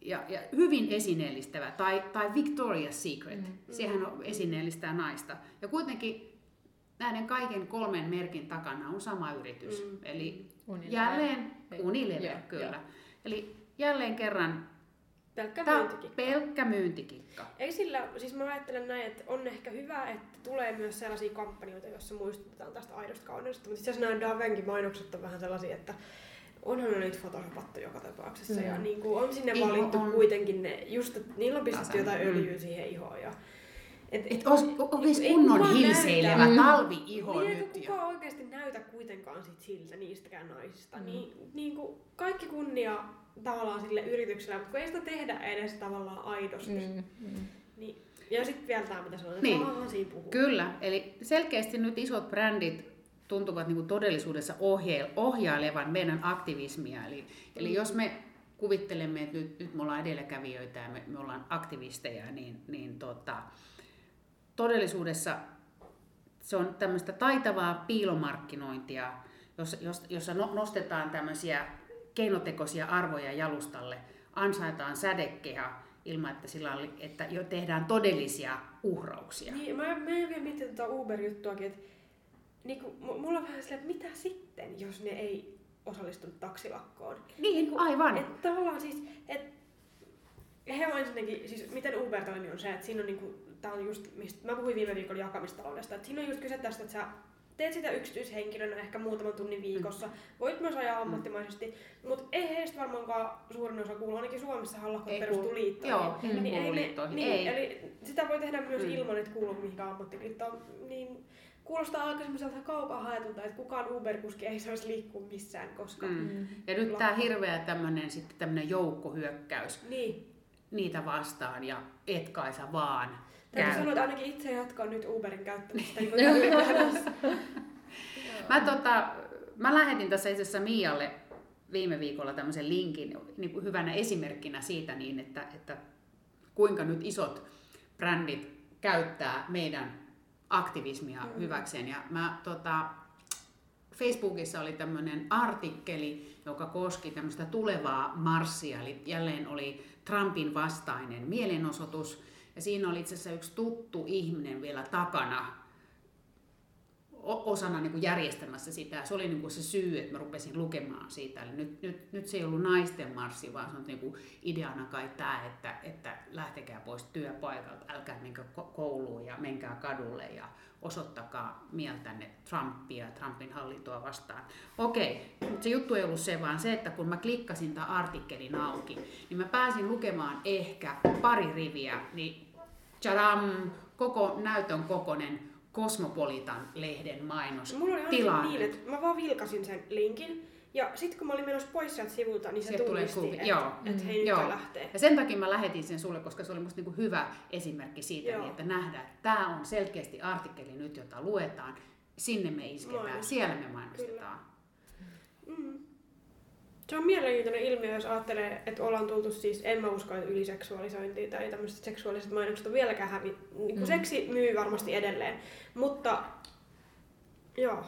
Ja, ja hyvin esineellistävä. Tai, tai Victoria's Secret. Mm. Sehän on esineellistää naista. Ja kuitenkin näiden kaiken kolmen merkin takana on sama yritys. Mm. Eli Unilever. jälleen. Unilever, Joo, kyllä. joo. Eli jälleen kerran Pelkkä tämä myyntikikka. pelkkä myyntikikka. Ei sillä, siis mä ajattelen näin, että on ehkä hyvä, että tulee myös sellaisia kampanjoita, joissa muistutetaan tästä aidosta kauneudesta. Mutta itse asiassa nämä Davenkin mainokset on vähän sellaisia, että onhan ne nyt photoshopattu joka tapauksessa. Mm. Ja niin kuin on sinne Iho valittu on- kuitenkin ne, just että niillä on pistetty jotain mm. öljyä siihen ihoon. Ja, et, Et olisi ei kunnon hilseilevä. Mm. talvi-iho Niin, nyt. eikä Ja... kukaan oikeasti näytä kuitenkaan sit siltä niistäkään naisista. Mm. Niin, niin kuin kaikki kunnia tavallaan sille yritykselle, mutta kun ei sitä tehdä edes tavallaan aidosti. Mm. Mm. Niin, ja sitten vielä tämä, mitä sanoin, Niin. niin. samahan siinä puhuu. Kyllä, eli selkeästi nyt isot brändit tuntuvat niin kuin todellisuudessa ohjailevan meidän aktivismia. Eli, eli Mm. jos me kuvittelemme, että nyt, nyt me ollaan edelläkävijöitä ja me, me ollaan aktivisteja, niin, niin tota, todellisuudessa se on tämmöistä taitavaa piilomarkkinointia, jossa, jos- jossa no- nostetaan tämmöisiä keinotekoisia arvoja jalustalle, ansaitaan sädekeha ilman, että, sillä on, että jo tehdään todellisia uhrauksia. Niin, mä, mä en vielä miettinyt tuota Uber-juttuakin, että niin kuin, m- mulla on vähän silleen, että mitä sitten, jos ne ei osallistunut taksilakkoon. Niin, aivan. Että tavallaan siis, että he on ensinnäkin, siis miten Uber toimii on se, että siinä on niinku, tää on just, mistä mä puhuin viime viikolla jakamistaloudesta, että siinä on just kyse tästä, että sä teet sitä yksityishenkilönä ehkä muutaman tunnin viikossa, voit myös ajaa ammattimaisesti, mutta ei heistä varmaankaan suurin osa kuulu, ainakin Suomessa lakot Ei perustuu liittoihin. Joo, Mm. ei Niin, ei liittoihin. Niin, ei. eli sitä voi tehdä myös Mm. ilman, että kuuluu mihinkään ammattiliittoon. Niin kuulostaa aika semmoiselta kaukaa haetulta, että kukaan Uber-kuski ei saisi liikkua missään, koska... Mm. Mm. Ja nyt tämä hirveä tämmöinen sitten tämmöinen joukkohyökkäys Niin. niitä vastaan ja et Kaisa vaan Täytyy sanoa, että ainakin itse jatkaa nyt Uberin käyttämistä. Mä, tota, mä lähetin tässä itse asiassa Mialle viime viikolla tämmöisen linkin niin kuin hyvänä esimerkkinä siitä, niin että, että kuinka nyt isot brändit käyttää meidän aktivismia Mm. hyväkseen. Ja mä, tota, Facebookissa oli tämmöinen artikkeli, joka koski tämmöistä tulevaa marssia, eli jälleen oli Trumpin vastainen mielenosoitus, ja siinä oli itse asiassa yksi tuttu ihminen vielä takana, osana niin kuin järjestämässä sitä. Se oli niin kuin se syy, että mä rupesin lukemaan siitä. Eli nyt, nyt, nyt se ei ollut naisten marssi, vaan se on niin kuin ideana kai tämä, että, että lähtekää pois työpaikalta, älkää menkää ko- kouluun ja menkää kadulle ja osoittakaa mieltänne Trumpia ja Trumpin hallintoa vastaan. Okei, mutta se juttu ei ollut se, vaan se, että kun mä klikkasin tämän artikkelin auki, niin mä pääsin lukemaan ehkä pari riviä, niin tjadam, koko näytön kokonen Cosmopolitan-lehden mainos. Mulla oli aina niin, että mä vaan vilkasin sen linkin. Ja sitten kun mä olin menossa pois sieltä sivulta, niin se Sieltä tulee tunnisti, että et Mm. hei nyt Joo. Joo. lähtee. Ja sen takia mä lähetin sen sulle, koska se oli musta niinku hyvä esimerkki siitä, Joo. niin, että nähdään, että tämä on selkeästi artikkeli nyt, jota luetaan. Sinne me isketään, Mainos. siellä me mainostetaan. Mm. Se on mielenkiintoinen ilmiö, jos ajattelee, että ollaan tultu siis, en mä usko, että yliseksualisointia tai tämmöiset seksuaaliset mainokset on vieläkään hävi. Niin mm. Seksi myy varmasti edelleen, mutta joo,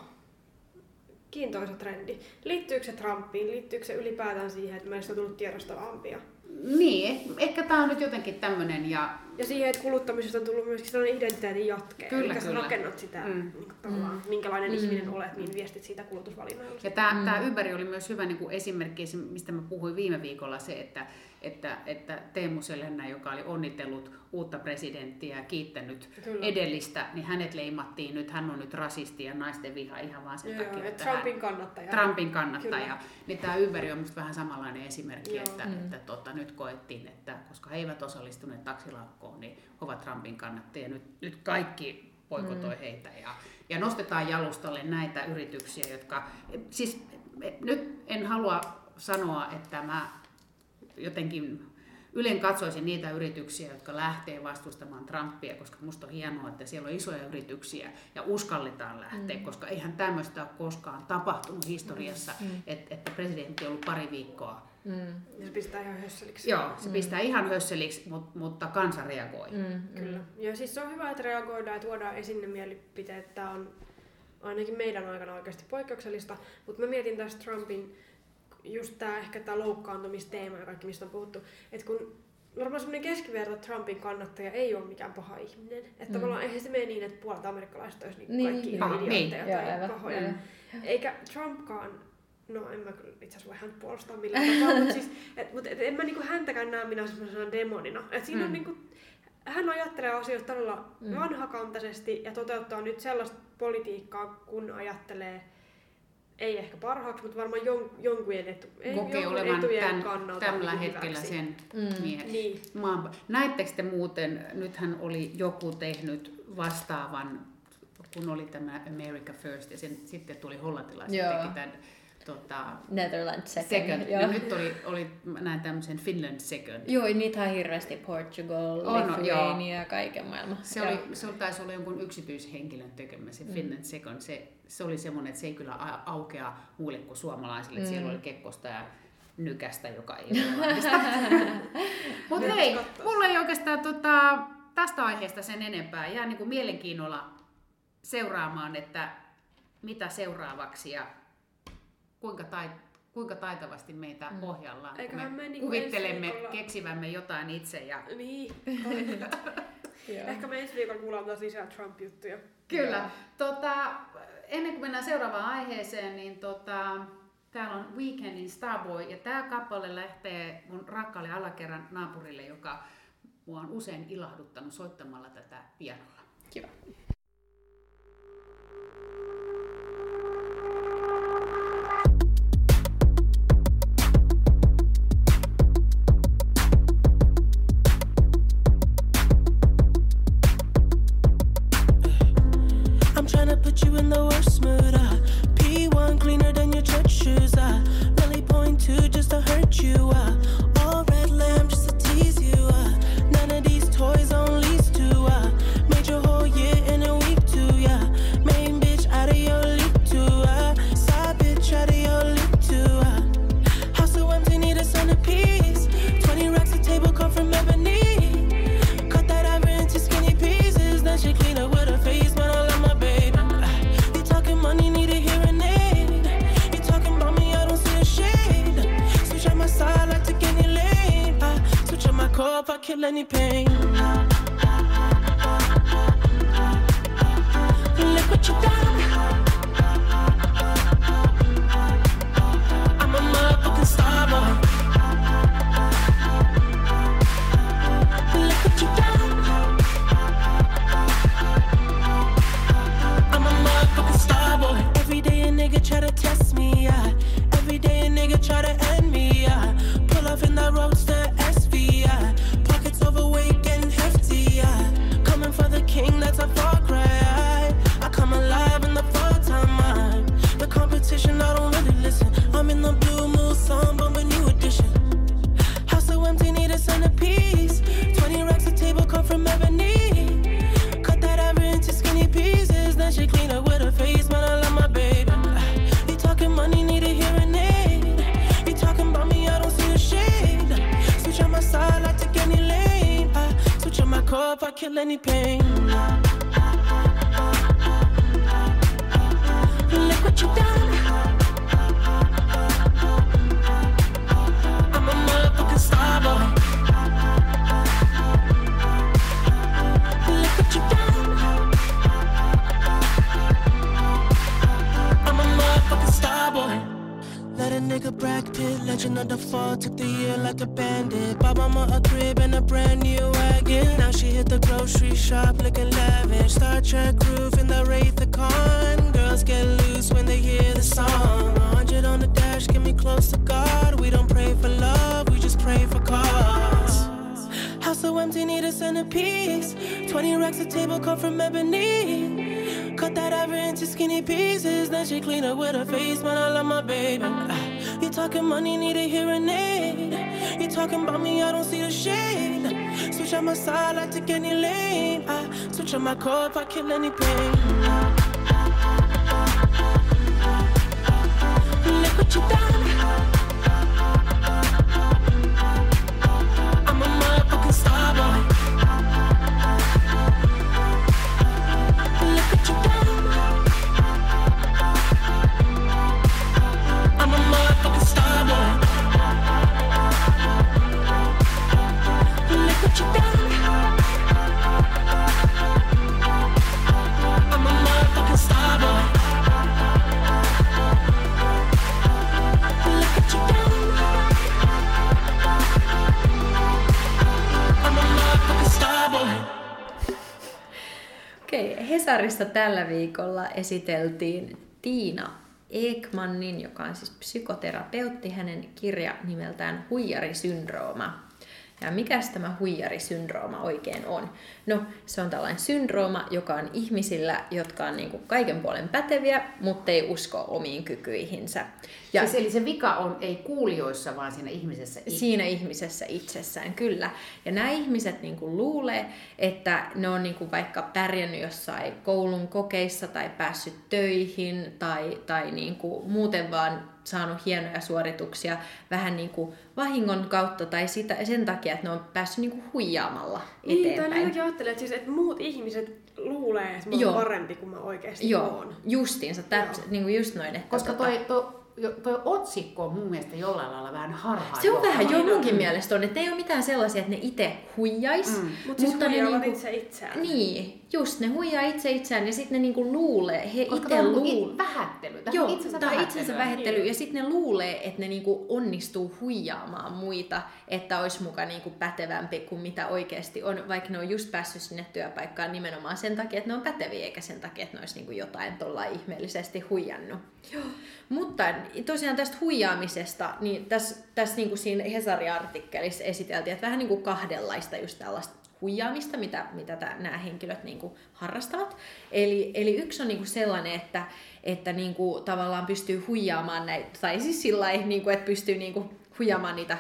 kiintoisa trendi. Liittyykö se Trumpiin? Liittyykö se ylipäätään siihen, että meistä on tullut tiedostavampia? Niin, eh- ehkä tämä on nyt jotenkin tämmöinen ja Ja siihen, että kuluttamisesta on tullut myöskin sellainen identiteetin jatke. Kyllä, Eli sä kyllä. rakennat sitä, Mm. mm. niin tavallaan, minkälainen mm. ihminen olet, niin viestit siitä kulutusvalinnoilla. Ja tämä, mm. tämä Uber oli myös hyvä niin kuin esimerkki, esim- mistä mä puhuin viime viikolla, se, että, että, että Teemu Selennä, joka oli onnitellut uutta presidenttiä ja kiittänyt Kyllä. edellistä, niin hänet leimattiin nyt, hän on nyt rasisti ja naisten viha ihan vaan sen Joo, takia, että hän- Trumpin kannattaja. Trumpin kannattaja. Kyllä. Niin tämä Uber on minusta vähän samanlainen esimerkki, Joo. että, että tota, nyt koettiin, että koska he eivät osallistuneet taksilakkoon, niin he ovat Trumpin kannattajia. Nyt, nyt kaikki poikotoi heitä ja, ja nostetaan jalustalle näitä yrityksiä, jotka... Siis e, nyt en halua sanoa, että mä jotenkin Ylen katsoisin niitä yrityksiä, jotka lähtee vastustamaan Trumpia, koska musta on hienoa, että siellä on isoja yrityksiä ja uskalletaan lähteä, mm. koska eihän tämmöistä ole koskaan tapahtunut historiassa, mm. että, että presidentti on ollut pari viikkoa. Ja se pistää ihan hösseliksi. Joo, se mm. pistää ihan hösseliksi, mutta, mutta kansa reagoi. Mm. Kyllä. Ja siis se on hyvä, että reagoidaan ja tuodaan esiin ne mielipiteet. Tämä on ainakin meidän aikana oikeasti poikkeuksellista. Mutta mä mietin tässä Trumpin, just tämä ehkä tämä loukkaantumisteema ja kaikki, mistä on puhuttu. Että kun varmaan semmoinen keskiverto Trumpin kannattaja ei ole mikään paha ihminen. Että mm. tavallaan eihän se mene niin, että puolet amerikkalaiset olisi niin Niin, kaikki niin. Ah, idiootteja niin. tai Joo, pahoja. aivan. Eikä Trumpkaan No en mä kyllä itse asiassa voi häntä puolustaa millään tapaa, mutta siis, et, mut, et, en mä niinku häntäkään näe minä semmoisena demonina. Et siinä mm. on niinku, hän ajattelee asioita todella mm. vanhakantaisesti ja toteuttaa nyt sellaista politiikkaa, kun ajattelee, ei ehkä parhaaksi, mutta varmaan jon, jonkun, etu, ei, Kokee jonkun olevan etujen tämän, kannalta tällä hetkellä hyväksi. sen Mm. miehen. Niin. Maan. Näittekö te muuten, nythän oli joku tehnyt vastaavan, kun oli tämä America First ja sen, sitten tuli hollantilaiset teki tämän tota, Netherlands second. second. Joo. Ja nyt oli, oli näin tämmöisen Finland second. Joo, niitä on hirveästi Portugal, On, Lithuania ja kaiken maailman. Se, Joo. oli, se oli, taisi olla jonkun yksityishenkilön tekemä se Finland Second. Se, se oli semmoinen, että se ei kyllä aukea muille kuin suomalaisille. Mm. Siellä oli Kekkosta ja Nykästä, joka ei ole Mutta hei, mulla ei oikeastaan tota, tästä aiheesta sen enempää. Jää niin kuin mielenkiinnolla seuraamaan, että mitä seuraavaksi ja kuinka, tait, kuinka taitavasti meitä mm. ohjallaan. kun Eiköhän me me niinku kuvittelemme keksivämme jotain itse ja Niin. Joo. Ehkä me ensi viikolla kuullaan taas lisää Trump-juttuja. Kyllä. Tota, ennen kuin mennään seuraavaan aiheeseen, niin tota, täällä on Weekendin Starboy ja tämä kappale lähtee mun rakkaalle alakerran naapurille, joka mua on usein ilahduttanut soittamalla tätä pianolla. Kiva. Trek roof in the Wraith the Con. Girls get loose when they hear the song. 100 on the dash, get me close to God. We don't pray for love, we just pray for cause. House so empty, need a centerpiece. 20 racks of table cut from ebony. Cut that ever into skinny pieces. Then she clean up with her face, man. I love my baby. Ah, You talking money, need a hearing aid. You talking about me, I don't see the shade. Switch on my side, I take any lane. I switch on my core if I kill any pain. Look what you done. Hesarissa tällä viikolla esiteltiin Tiina Ekmannin, joka on siis psykoterapeutti, hänen kirja nimeltään Huijarisyndrooma. Ja mikäs tämä huijarisyndrooma oikein on? No, se on tällainen syndrooma, joka on ihmisillä, jotka on niin kuin kaiken puolen päteviä, mutta ei usko omiin kykyihinsä. Ja siis eli se vika on ei kuulijoissa, vaan siinä ihmisessä itse. Siinä ihmisessä itsessään, kyllä. Ja nämä ihmiset niin kuin luulee, että ne on niin kuin vaikka pärjännyt jossain koulun kokeissa tai päässyt töihin tai, tai niin kuin muuten vaan saanut hienoja suorituksia vähän niin kuin vahingon kautta tai sitä, sen takia, että ne on päässyt niin kuin huijaamalla Niin, tai eteenpäin. jotenkin ajattelen, että, siis, että muut ihmiset luulee, että mä oon Joo. parempi kuin mä oikeasti Joo, oon. justiinsa, täps, Joo. niin kuin just noin. Että Koska tota- toi, toi, jo- toi otsikko on mun mielestä jollain lailla vähän harhaan. Se on johtava. vähän, joo munkin mielestä on, että ei ole mitään sellaisia, että ne itse huijais. Mm. Mut siis mutta ne huijaavat niinku, itse itseään. Niin, just ne huijaa itse itseään ja sitten ne niinku luulee, he itse on luulee. vähättely. Tämä Joo, on itsensä tai vähättelyä. itsensä vähättely. Ja sitten ne luulee, että ne niinku onnistuu huijaamaan muita, että olisi muka niinku pätevämpi kuin mitä oikeasti on, vaikka ne on just päässyt sinne työpaikkaan nimenomaan sen takia, että ne on päteviä, eikä sen takia, että ne olisi niinku jotain tuolla ihmeellisesti huijannut. Joo. Mutta tosiaan tästä huijaamisesta, niin tässä, tässä niinku siinä Hesari-artikkelissa esiteltiin, että vähän niinku kahdenlaista just tällaista huijaamista, mitä, mitä tää, nämä henkilöt niinku harrastavat. Eli, eli yksi on niinku sellainen, että, että niinku tavallaan pystyy huijaamaan näitä, tai siis sillä lailla, niinku, että pystyy niinku huijaamaan niitä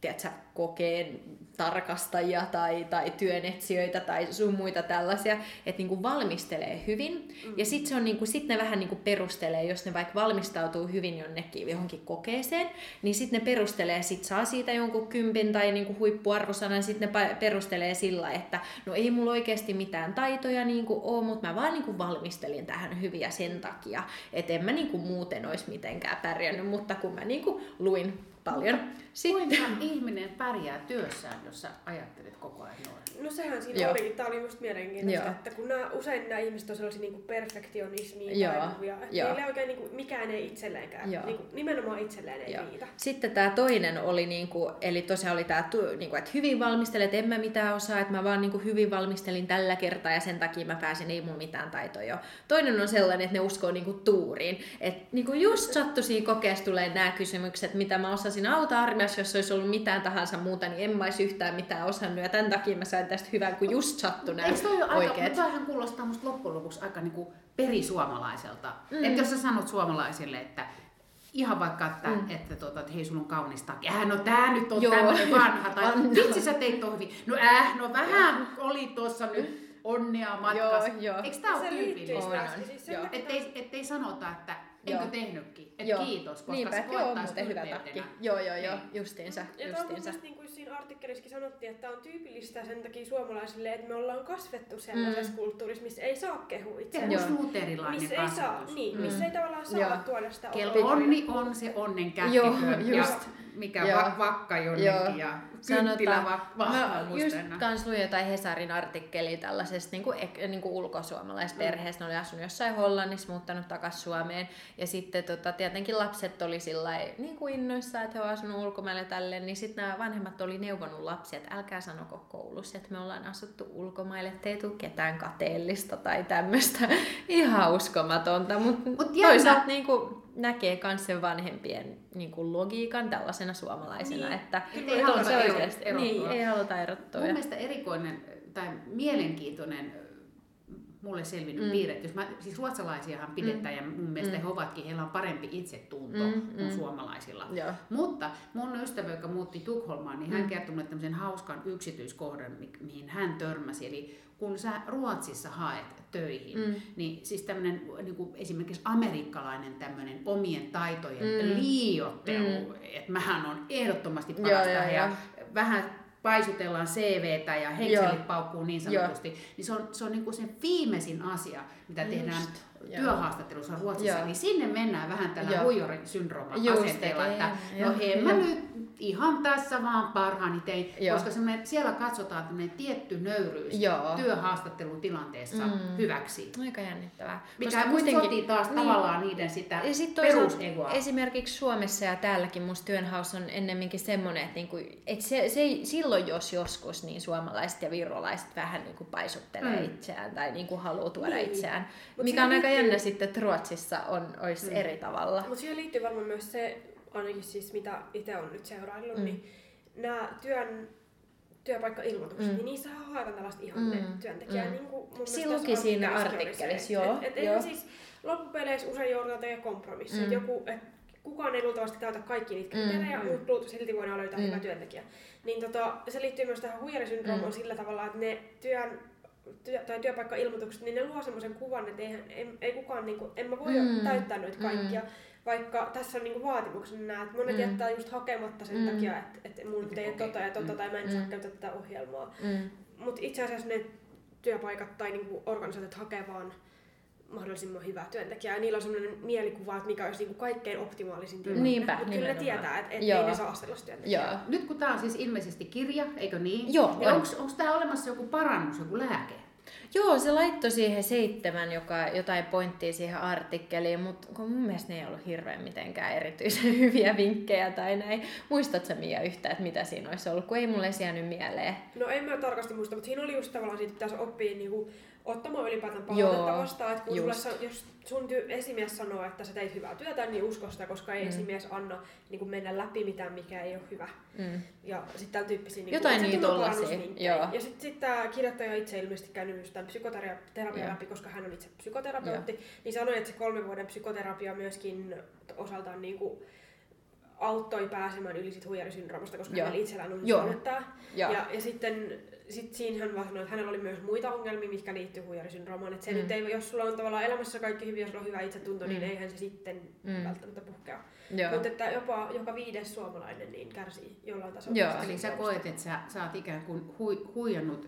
tiedätkö, kokeen tarkastajia tai, tai työnetsijöitä tai sun muita tällaisia, että niinku valmistelee hyvin. Mm. Ja sitten on niinku, sit ne vähän niinku perustelee, jos ne vaikka valmistautuu hyvin jonnekin johonkin kokeeseen, niin sitten ne perustelee, sit saa siitä jonkun kympin tai niinku huippuarvosanan, sitten ne perustelee sillä, että no ei mulla oikeasti mitään taitoja niinku ole, mutta mä vaan niinku valmistelin tähän hyviä sen takia, että en mä niinku muuten olisi mitenkään pärjännyt, mutta kun mä niinku luin paljon. Sitten, Kuinka ihminen pärjää työssään, jos sä ajattelet koko ajan noin? No sehän siinä Joo. olikin, tää oli just mielenkiintoista, Joo. että kun nää, usein nämä ihmiset on sellaisia niinku perfektionismiin Joo, taipuvia, että joo. niillä ei oikein niinku, mikään ei itselleenkään, Joo. niinku, nimenomaan itselleen ei Joo. riitä. Sitten tämä toinen oli, niinku, eli tosiaan oli tämä, niinku, että hyvin valmistelin, että en mä mitään osaa, että mä vaan niinku, hyvin valmistelin tällä kertaa ja sen takia mä pääsin, ei mulla mitään taitoja. Toinen on sellainen, että ne uskoo niinku, tuuriin. Että niinku, just sattui siinä kokeessa tulee nämä kysymykset, mitä mä osasin auta armiassa, jos olisi ollut mitään tahansa muuta, niin en mä olisi yhtään mitään osannut. Ja tämän takia mä sain tästä hyvän, kun just sattui nämä Eikö toi aika, toihan kuulostaa musta loppujen lopuksi aika niinku perisuomalaiselta. Mm. Että jos sä sanot suomalaisille, että ihan vaikka, että, Mm. mm. että, tuota, että hei, sulla on kaunis takki. Äh, no tää nyt on Joo. tämmönen vanha. Tai vitsi sä teit ton hyvin. No äh, no vähän oli tuossa nyt onnea matkassa. Joo, joo. Eikö tää ole tyypillistä? Siis takia- Ettei, ettei sanota, että enkö Joo. tehnytkin. Et Joo. kiitos, koska Niinpä, se että joo, hyvä takki. Joo, joo, joo, Niin. justiinsa, Ja justiinsa. mielestä niinku siinä siinä artikkelissakin sanottiin, että on tyypillistä sen takia suomalaisille, että me ollaan kasvettu sellaisessa mm. kulttuurissa, missä ei saa kehua itseään. Missä ei saa, kasvatus. niin, missä ei tavallaan saa Joo. tuoda sitä Kelpo onni on se onnen Joo, kättiköön ja just. Mikä Joo. va- vakka jonnekin Joo. ja kynttilä va- just kans luin jotain Hesarin artikkelia tällaisesta niin kuin, niin kuin ulkosuomalaisperheestä. Ne oli asunut jossain Hollannissa, muuttanut takaisin Suomeen. Ja sitten tota, tietenkin lapset oli sillä niin kuin innoissaan, että he ovat asunut ulkomaille tälle. Niin sitten nämä vanhemmat oli neuvonut lapsia, että älkää sanoko koulussa, että me ollaan asuttu ulkomaille, ettei tule ketään kateellista tai tämmöistä. Ihan uskomatonta, mutta Mut Mut toisaalta niin kuin, näkee myös sen vanhempien niin kuin, logiikan tällaisena suomalaisena, Niin. että Että ei on haluta se oikeasti. erottua. Niin, ei haluta erottua. Mun mielestä erikoinen tai mielenkiintoinen mulle selvinnyt Mm. piirre, jos mä, siis ruotsalaisiahan pidetään mm. ja mun mielestä Mm. he ovatkin, heillä on parempi itsetunto Mm, kuin mm. suomalaisilla. Joo. Mutta mun ystävä, joka muutti Tukholmaan, niin hän Mm. kertoi mulle tämmöisen hauskan yksityiskohdan, mi- mihin hän törmäsi. Eli kun sä Ruotsissa haet töihin, Mm. niin siis tämmöinen niin kuin esimerkiksi amerikkalainen tämmöinen omien taitojen Mm. liiottelu, mm. että mähän on ehdottomasti parasta joo, ja joo. vähän paisutellaan CVtä ja henkselit paukkuu niin sanotusti, niin se on, se on niin kuin se viimeisin asia, mitä Just, tehdään joo. työhaastattelussa Ruotsissa, Joo. niin sinne mennään vähän tällä Joo. huijorin syndrooman Just, asenteella, et että no joo, en mä joo. nyt ihan tässä vaan parhaani tein, Joo. koska semmoinen, siellä katsotaan tämmöinen tietty nöyryys Joo. työhaastattelutilanteessa Mm. hyväksi. Aika jännittävää. Mikä Koska kuitenkin, sotii taas niin. tavallaan niiden sitä Ja sit perusegoa. esimerkiksi Suomessa ja täälläkin musta työnhaus on ennemminkin semmoinen, että niinku, et se, se, ei- silloin jos joskus niin suomalaiset ja virolaiset vähän niinku paisuttelee mm. Itseään tai niinku haluaa tuoda Niin. itseään. Mut mikä on aika liittyy- jännä sitten, että Ruotsissa on, olisi. Mm. eri tavalla. Mutta siihen liittyy varmaan myös se, ainakin siis mitä itse on nyt seuraillut, Mm. mm. niin nämä työn työpaikkailmoitukset, Mm. mm. niin niissä haetaan tällaista ihanne Mm. mm. työntekijää. Mm. Niin kuin mun tässä luki siinä artikkelissa se, joo, Et, et joo. siis loppupeleissä usein joudutaan tekemään kompromisseja. Mm. Mm. Joku, et kukaan ei luultavasti täytä kaikki niitä kriteerejä, Mm. mm. mutta silti voidaan löytää Mm. mm. hyvä työntekijä. Niin tota, se liittyy myös tähän huijarisyndroomaan Mm. sillä tavalla, että ne työn työ, tai työpaikkailmoitukset, niin ne luo semmoisen kuvan, että eihän, ei, ei kukaan, niinku, en mä voi Mm. mm. täyttää noita kaikkia. Mm. Vaikka tässä on niinku vaatimuksena nämä, että monet Mm. mm. jättää just hakematta sen Mm. mm. takia, että, että mun Että tee kokee. tota ja tota Mm. tai mä en Mm. saa käyttää tätä ohjelmaa. Mm. Mutta itse asiassa ne työpaikat tai niinku organisaatiot hakee vaan mahdollisimman hyvää työntekijää. Ja niillä on sellainen mielikuva, että mikä olisi niinku kaikkein optimaalisin tilanne. Niinpä, Mutta kyllä ne tietää, että et ei ne saa sellaista työntekijää. Joo. Nyt kun tämä on siis ilmeisesti kirja, eikö niin? Joo, on. onko tämä olemassa joku parannus, joku lääke? Joo, se laittoi siihen seitsemän joka, jotain pointtia siihen artikkeliin, mutta kun mun mielestä ne ei ollut hirveän mitenkään erityisen hyviä vinkkejä tai näin. Muistatko Mia yhtään, että mitä siinä olisi ollut, kun ei mulle jäänyt mieleen? No en mä tarkasti muista, mutta siinä oli just tavallaan siitä pitäisi oppia niinku, ottamaan ylipäätään palautetta Joo, vastaan. Että kun sulle, jos sun ty- esimies sanoo, että sä teit hyvää työtä, niin usko sitä, koska ei Mm. esimies anna niin kuin mennä läpi mitään, mikä ei ole hyvä. Mm. Ja sitten tällä tyyppisiä... Niin Jotain niitä tollasia, joo. Ja sitten sit tämä kirjoittaja itse ilmeisesti käynyt just tämän psykoterapian Joo. läpi, koska hän on itse psykoterapeutti, niin sanoi, että se kolmen vuoden psykoterapia myöskin osaltaan niin kuin auttoi pääsemään yli sit huijarisyndroomasta, koska Joo. hänellä itsellään on Joo. Ja, ja sitten sit siinä hän vaan sanoi, että hänellä oli myös muita ongelmia, mitkä liittyy huijarisyndroomaan. Että se Mm. nyt ei, jos sulla on tavallaan elämässä kaikki hyvin, jos sulla on hyvä itsetunto, Mm. niin eihän se sitten Mm. välttämättä puhkea. Joo. Mutta että jopa joka viides suomalainen niin kärsii jollain tasolla. Joo. Eli sä koet, että sä, sä oot ikään kuin hui, huijannut,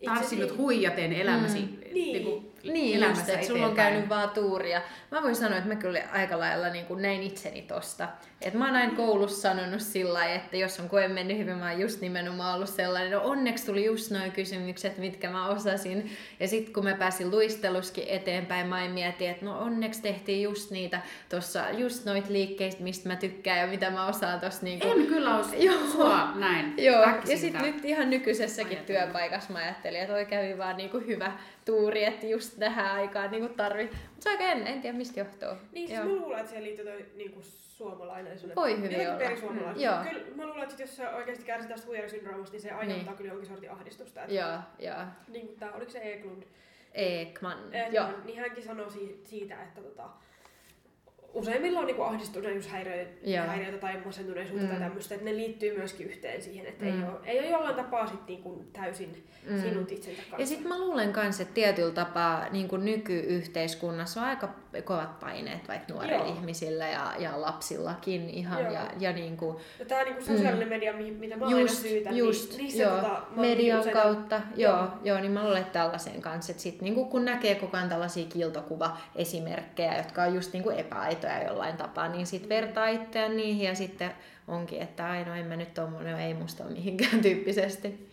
Itsesi- tanssinut huijaten elämäsi Mm. Niin. kuin Niin, just, elämässä että sulla on eteenpäin. käynyt vaan tuuria. Mä voin sanoa, että mä kyllä aika lailla niin kuin näin itseni tosta. Et mä oon aina koulussa sanonut sillä lailla, että jos on koe mennyt hyvin, mä oon just nimenomaan ollut sellainen, no onneksi tuli just noin kysymykset, mitkä mä osasin. Ja sitten kun mä pääsin luisteluskin eteenpäin, mä mietin, että no onneksi tehtiin just niitä tossa, just noit liikkeistä, mistä mä tykkään ja mitä mä osaan tossa niinku... En kyllä olisi Joo. näin Joo, ja sitten nyt ihan nykyisessäkin työpaikassa mä ajattelin, että toi kävi vaan niinku hyvä tuuri, että just tähän aikaan niinku tarvii. Mutta se aika ennen, en tiedä mistä johtuu. Niin, siis Joo. mä luulen, että siihen liittyy toi niinku suomalainen Voi hyvin jotenkin olla. perisuomalainen. Mm, joo. Kyllä mä luulen, että sit jos sä oikeasti kärsit tästä huijarisyndroomasta, niin se aiheuttaa kyllä jonkin sortin ahdistusta. Että Joo, joo. Niin kuin tää, oliko se Eklund? Ekman. Ekman, Joo. niin hänkin sanoi si- siitä, että tota, useimmilla on niinku ahdistuneisuushäiriöitä tai masentuneisuutta Mm. tai tämmöistä, että ne liittyy myöskin yhteen siihen, että Mm. ei, ole, ei ole jollain tapaa sit niinku täysin Mm. sinut itsensä kanssa. Ja sitten mä luulen myös, että tietyllä tapaa niin kuin nykyyhteiskunnassa on aika kovat paineet vaikka nuorilla Joo. ihmisillä ja, ja lapsillakin ihan. Joo. Ja, ja niin kuin, Ja tää niinku sosiaalinen media, mi- mitä mä aina just, syytän, just, niin niissä joo, tota, median usein- kautta, joo, Joo. joo, niin mä luulen, että tällaisen kanssa, että sit niinku, kun näkee koko ajan tällaisia kiiltokuva-esimerkkejä, jotka on just niinku epäaitoja jollain tapaa, niin sit vertaa itseään niihin ja sitten onkin, että ai no en mä nyt tommonen, no ei musta ole mihinkään tyyppisesti.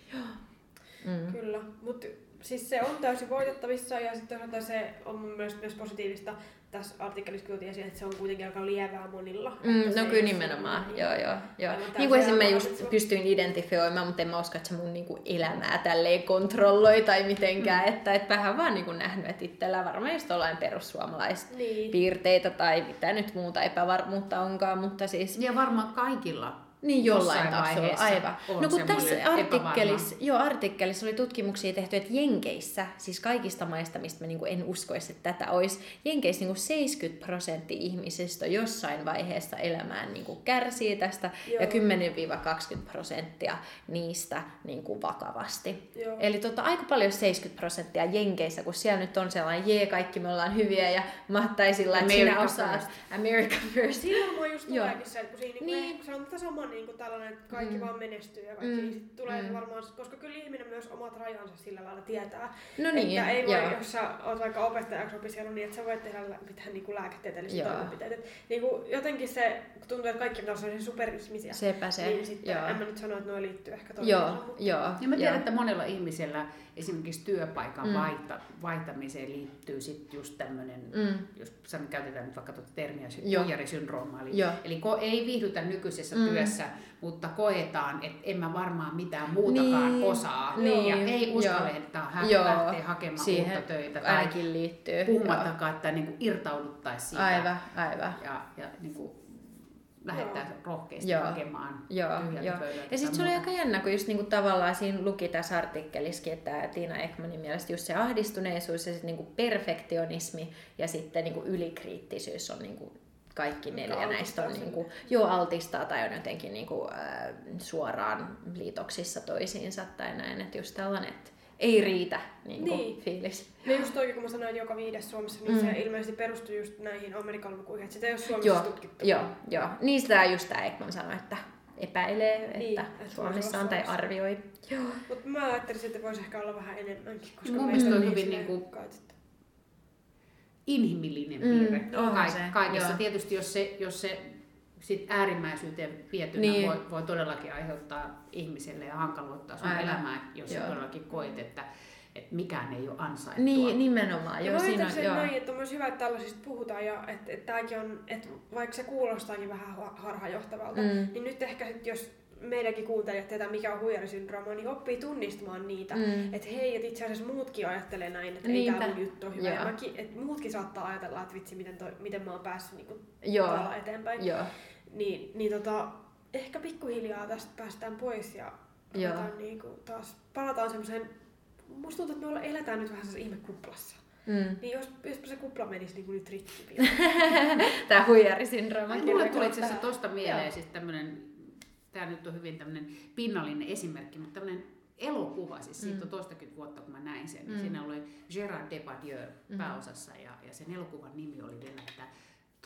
Mm. Kyllä, mutta siis se on täysin voitettavissa ja sitten toisaalta se on mun mielestä myös positiivista. Tässä artikkelissa kyllä esiin, että se on kuitenkin aika lievää monilla. Mm, no kyllä nimenomaan, semmoinen- joo joo. joo. Niin kuin esim. mä just pystyin identifioimaan, mutta en mä usko, että se mun niinku elämää tälleen kontrolloi tai mitenkään, mm. että et vähän vaan niinku nähnyt, että itsellä varmaan just jollain perussuomalaista Niin. piirteitä tai mitä nyt muuta epävarmuutta onkaan, mutta siis Ja varmaan kaikilla niin jollain tasolla, aivan. No kun tässä artikkelissa, joo, artikkelissa oli tutkimuksia tehty, että Jenkeissä, siis kaikista maista, mistä mä niinku en uskoisi, että tätä olisi, Jenkeissä niinku 70 prosenttia ihmisistä jossain vaiheessa elämään niinku kärsii tästä Joo. ja 10-20 prosenttia niistä niinku vakavasti. Joo. Eli tota, aika paljon 70 prosenttia Jenkeissä, kun siellä nyt on sellainen, jee, kaikki me ollaan hyviä ja mahtaisilla, että sinä osaat. America first. Siinä on just tuleekin se, että kun siinä Niin. niin. kun se on niin kuin tällainen, että kaikki Mm. vaan menestyy ja kaikki, Mm. sit tulee Mm. varmaan, koska kyllä ihminen myös omat rajansa sillä lailla tietää. No niin, että ei voi, joo. jos sä oot vaikka opettajaksi opiskellut, niin että sä voit tehdä mitään niin kuin lääketieteellisiä Joo. toimenpiteitä. Niin kuin jotenkin se, kun tuntuu, että kaikki pitäisi olla superihmisiä, Sepä se, niin sitten joo. en mä nyt sano, että noin liittyy ehkä Joo, toisiinsa, mutta joo. Ja mä tiedän, joo. että monella ihmisellä esimerkiksi työpaikan Mm. vaihta, vaihtamiseen liittyy sitten just tämmöinen, Mm. jos sanon, käytetään nyt vaikka tuota termiä, Joo. huijarisyndrooma. Eli, Joo. eli ko, ei viihdytä nykyisessä Mm. mm. Työssä, mutta koetaan, että en mä varmaan mitään muutakaan Niin. osaa. Niin, Ja ei joo. uskalleta hä- Joo. lähteä hakemaan Siihen uutta töitä tai liittyy. puhumattakaan, että niin irtauduttaisiin siitä Aivan, aivan. ja, ja niin kuin lähettää rohkeasti Joo. hakemaan Joo, joo. Ja sitten se oli aika jännä, kun just niinku tavallaan siinä luki tässä artikkelissakin, että Tiina Ekmanin mielestä just se ahdistuneisuus ja sit niinku perfektionismi ja sitten niinku ylikriittisyys on niinku kaikki neljä altistaa näistä on sille. niinku, joo, altistaa tai on jotenkin niinku, äh, suoraan liitoksissa toisiinsa tai näin, että just tällainen, että ei riitä niinku, Niin. fiilis. Niin just oikein, kun mä sanoin, että joka viides Suomessa, niin Mm. se ilmeisesti perustuu just näihin Amerikan lukuihin, että sitä ei ole Suomessa Joo, tutkittu. joo, joo. Niistä just tämä Ekman sanoi, että epäilee, Niin, että että Suomessa on tai arvioi. Joo. Mutta mä ajattelisin, että voisi ehkä olla vähän enemmänkin, koska Mun meistä on niin hyvin niinku- käytetty. Inhimillinen Mm, piirre onhan Kaik- se, kaikessa. joo. Tietysti jos se, jos se sit äärimmäisyyteen vietynä Niin. voi, voi todellakin aiheuttaa ihmiselle ja hankaloittaa sun Aivan. elämää, jos Joo. sä todellakin koet, että, että mikään ei ole ansaittua. Niin, nimenomaan. Ja Joo, siinä on, ajattelisin joo. näin, että on myös hyvä, että tällaisista puhutaan ja että, että tämäkin on, että vaikka se kuulostaakin vähän ha- harhaanjohtavalta, Mm. mm. niin nyt ehkä sit, jos meidänkin kuuntelijat tietää, mikä on huijarisyndrooma, niin oppii tunnistamaan niitä. Mm. Että hei, että itse asiassa muutkin ajattelee näin, että Niinpä. ei tämä juttu on hyvä. Joo. Ja mäkin, että muutkin saattaa ajatella, että vitsi, miten, toi, miten mä oon päässyt niin Joo. eteenpäin. Joo. Niin, niin tota, ehkä pikkuhiljaa tästä päästään pois ja ruvetaan niin kuin taas palataan semmoiseen, musta tuntuu, että me ollaan- eletään nyt vähän sellaisessa ihmekuplassa. Mm. Niin jos, jos se kupla menisi niin kuin nyt rikki vielä. Tämä huijarisyndrooma. Mulle tuli itse asiassa tosta mieleen siis tämmönen, tää nyt on hyvin tämmönen pinnallinen esimerkki, mutta tämmönen elokuva, siis siitä Mm. on toistakymmentä vuotta kun mä näin sen, niin Mm. siinä oli Gérard Depardieu Mhm. pääosassa ja, ja sen elokuvan nimi oli vielä, että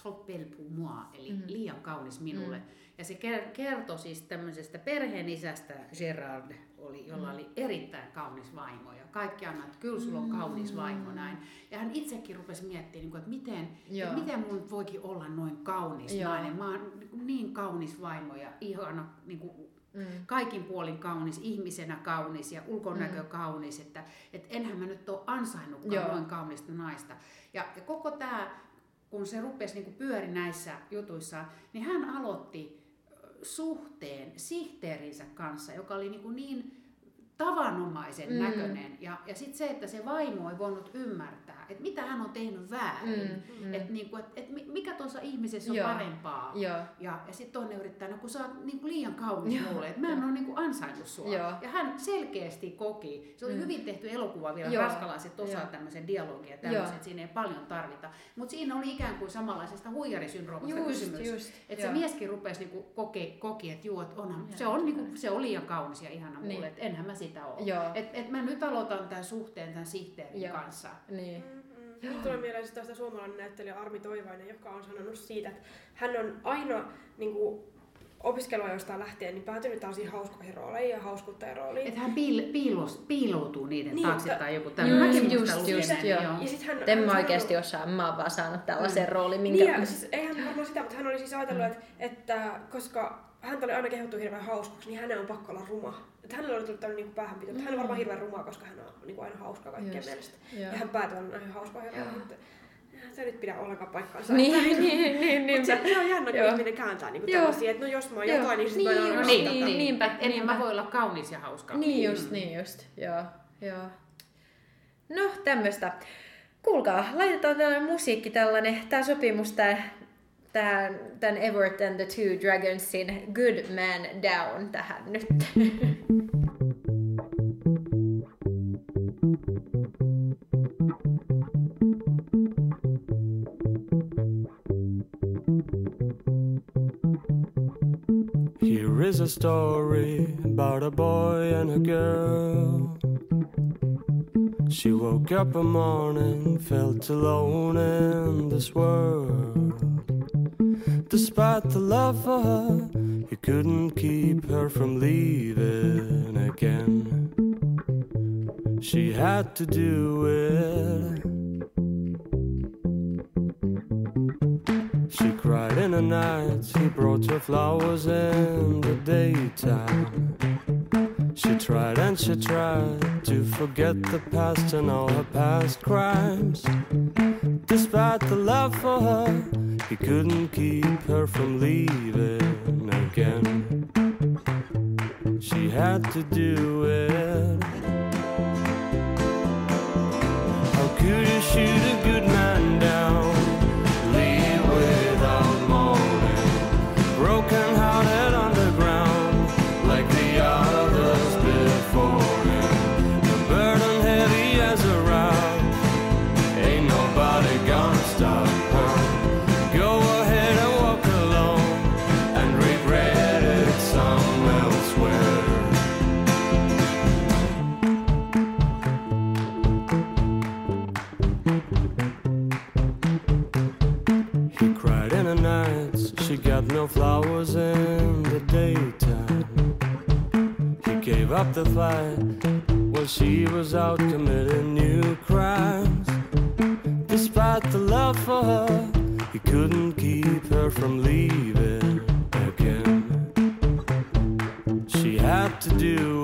Trop belle pour moi, eli Mhm. liian kaunis minulle. Mm. Ja se ker- kertoi siis tämmöisestä perheenisästä Gerard, oli, jolla Mm. oli erittäin kaunis vaimo. Ja kaikki aina, että kyllä sulla on kaunis vaimo näin. Ja hän itsekin rupesi miettimään, niin että miten, Joo. että miten mun voikin olla noin kaunis Joo. nainen. Mä oon niin niin kaunis vaimo ja ihana, niin kuin Mm. kaikin puolin kaunis, ihmisenä kaunis ja ulkonäkö Mm. kaunis, että et enhän mä nyt ole ansainnutkaan Joo. noin kaunista naista. Ja, ja koko tämä, kun se rupesi niinku pyöri näissä jutuissa, niin hän aloitti suhteen sihteerinsä kanssa, joka oli niinku niin tavanomaisen mm. näköinen. Ja, ja sitten se, että se vaimo ei voinut ymmärtää, että mitä hän on tehnyt väärin. Mm. Mm. Että niinku, et, et mi- mikä tuossa ihmisessä on Joo. parempaa? Joo. Ja, ja sitten toinen yrittää, no kun sä oot niinku liian kaunis mulle, että mä en ole niinku ansainnut sua. Joo. Ja hän selkeästi koki, se oli Mm. hyvin tehty elokuva vielä, Joo. ranskalaiset osaa Joo. tämmöisen dialogin ja Joo. tämmöisen, että siinä ei paljon tarvita. Mutta siinä oli ikään kuin samanlaisesta huijarisyndroomasta Just, kysymys. just, että se joo. mieskin rupesi niinku koki, koki, että juu, että onhan, se, on niinku, se on liian kaunis ja ihana mulle, Niin. että enhän mä sitä ole. Joo. Et, et mä nyt aloitan tämän suhteen tämän sihteerin Joo. kanssa. Niin. Nyt tulee mieleen tästä suomalainen näyttelijä Armi Toivainen, joka on sanonut siitä, että hän on aina niin kuin, opiskeluajoista lähtien niin päätynyt tällaisiin hauskoihin rooleihin ja hauskuttajarooliin. Että hän piil, piilos, piiloutuu niiden Niin, taakse ta- tai joku Just, tämmöinen. Mäkin just, muistan just, lukeneen, joo. Ja sit hän, En mä oikeasti osaa, mä oon vaan saanut tällaisen Mm. roolin, minkä... Niin, ja siis ei hän varmaan sitä, mutta hän oli siis ajatellut, Mm. että, että koska häntä oli aina kehuttu hirveän hauskaksi, niin hänen on pakko olla ruma. Että hänellä oli tullut tämmöinen niin päähänpito, mutta hän on varmaan hirveän ruma, koska hän on niin kuin aina hauska kaikkien Just. mielestä. Joo. Ja hän päätyi aina hauskoihin Joo. rooliin, mutta eihän se nyt pidä ollenkaan paikkaansa. Niin, niin, niin, Mutta niinpä. se, se on jännä, kun Joo. ihminen kääntää niin Joo. tällaisia, että no jos mä oon Joo. jotain, niin sit Niin, mä en ole niin, tätä. niin, niinpä, Ennen niinpä. mä voi olla kaunis ja hauska. Niin just, niin just, joo, joo. No, tämmöstä. Kuulkaa, laitetaan tällainen musiikki tällainen, tää sopimus tää, tähän, tän Everett and the Two Dragonsin Good Man Down tähän nyt. Here is a story about a boy and a girl. She woke up one morning, felt alone in this world. Despite the love for her, he couldn't keep her from leaving again. She had to do it. She cried in the night, he brought her flowers in the daytime. She tried and she tried to forget the past and all her past crimes. Despite the love for her, he couldn't keep her from leaving again. She had to do it. How could you shoot flowers in the daytime. He gave up the fight while she was out committing new crimes. Despite the love for her, he couldn't keep her from leaving again. She had to do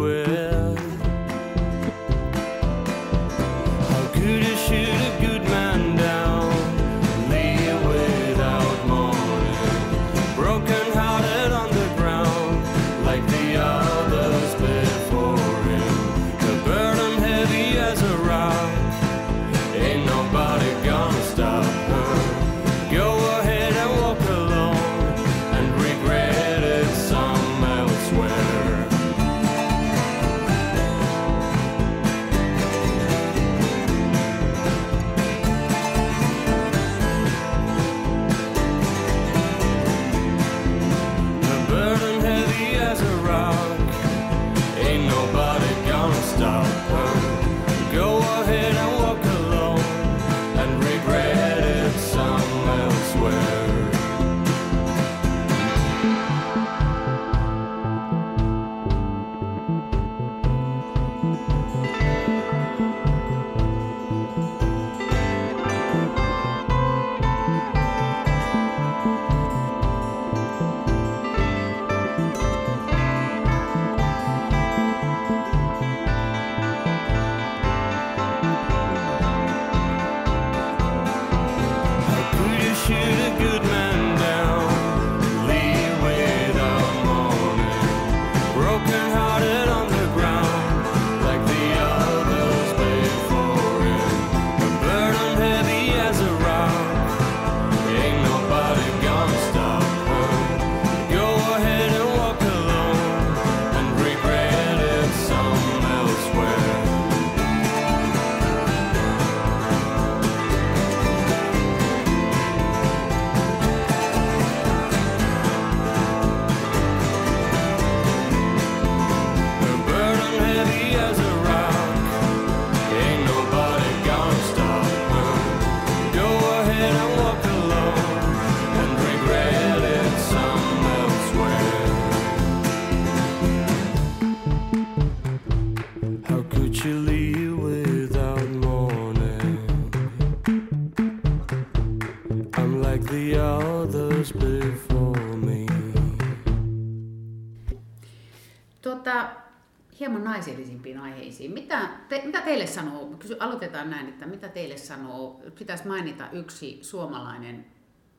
aiheisiin. Mitä, te, mitä teille sanoo, kysy, aloitetaan näin, että mitä teille sanoo, pitäisi mainita yksi suomalainen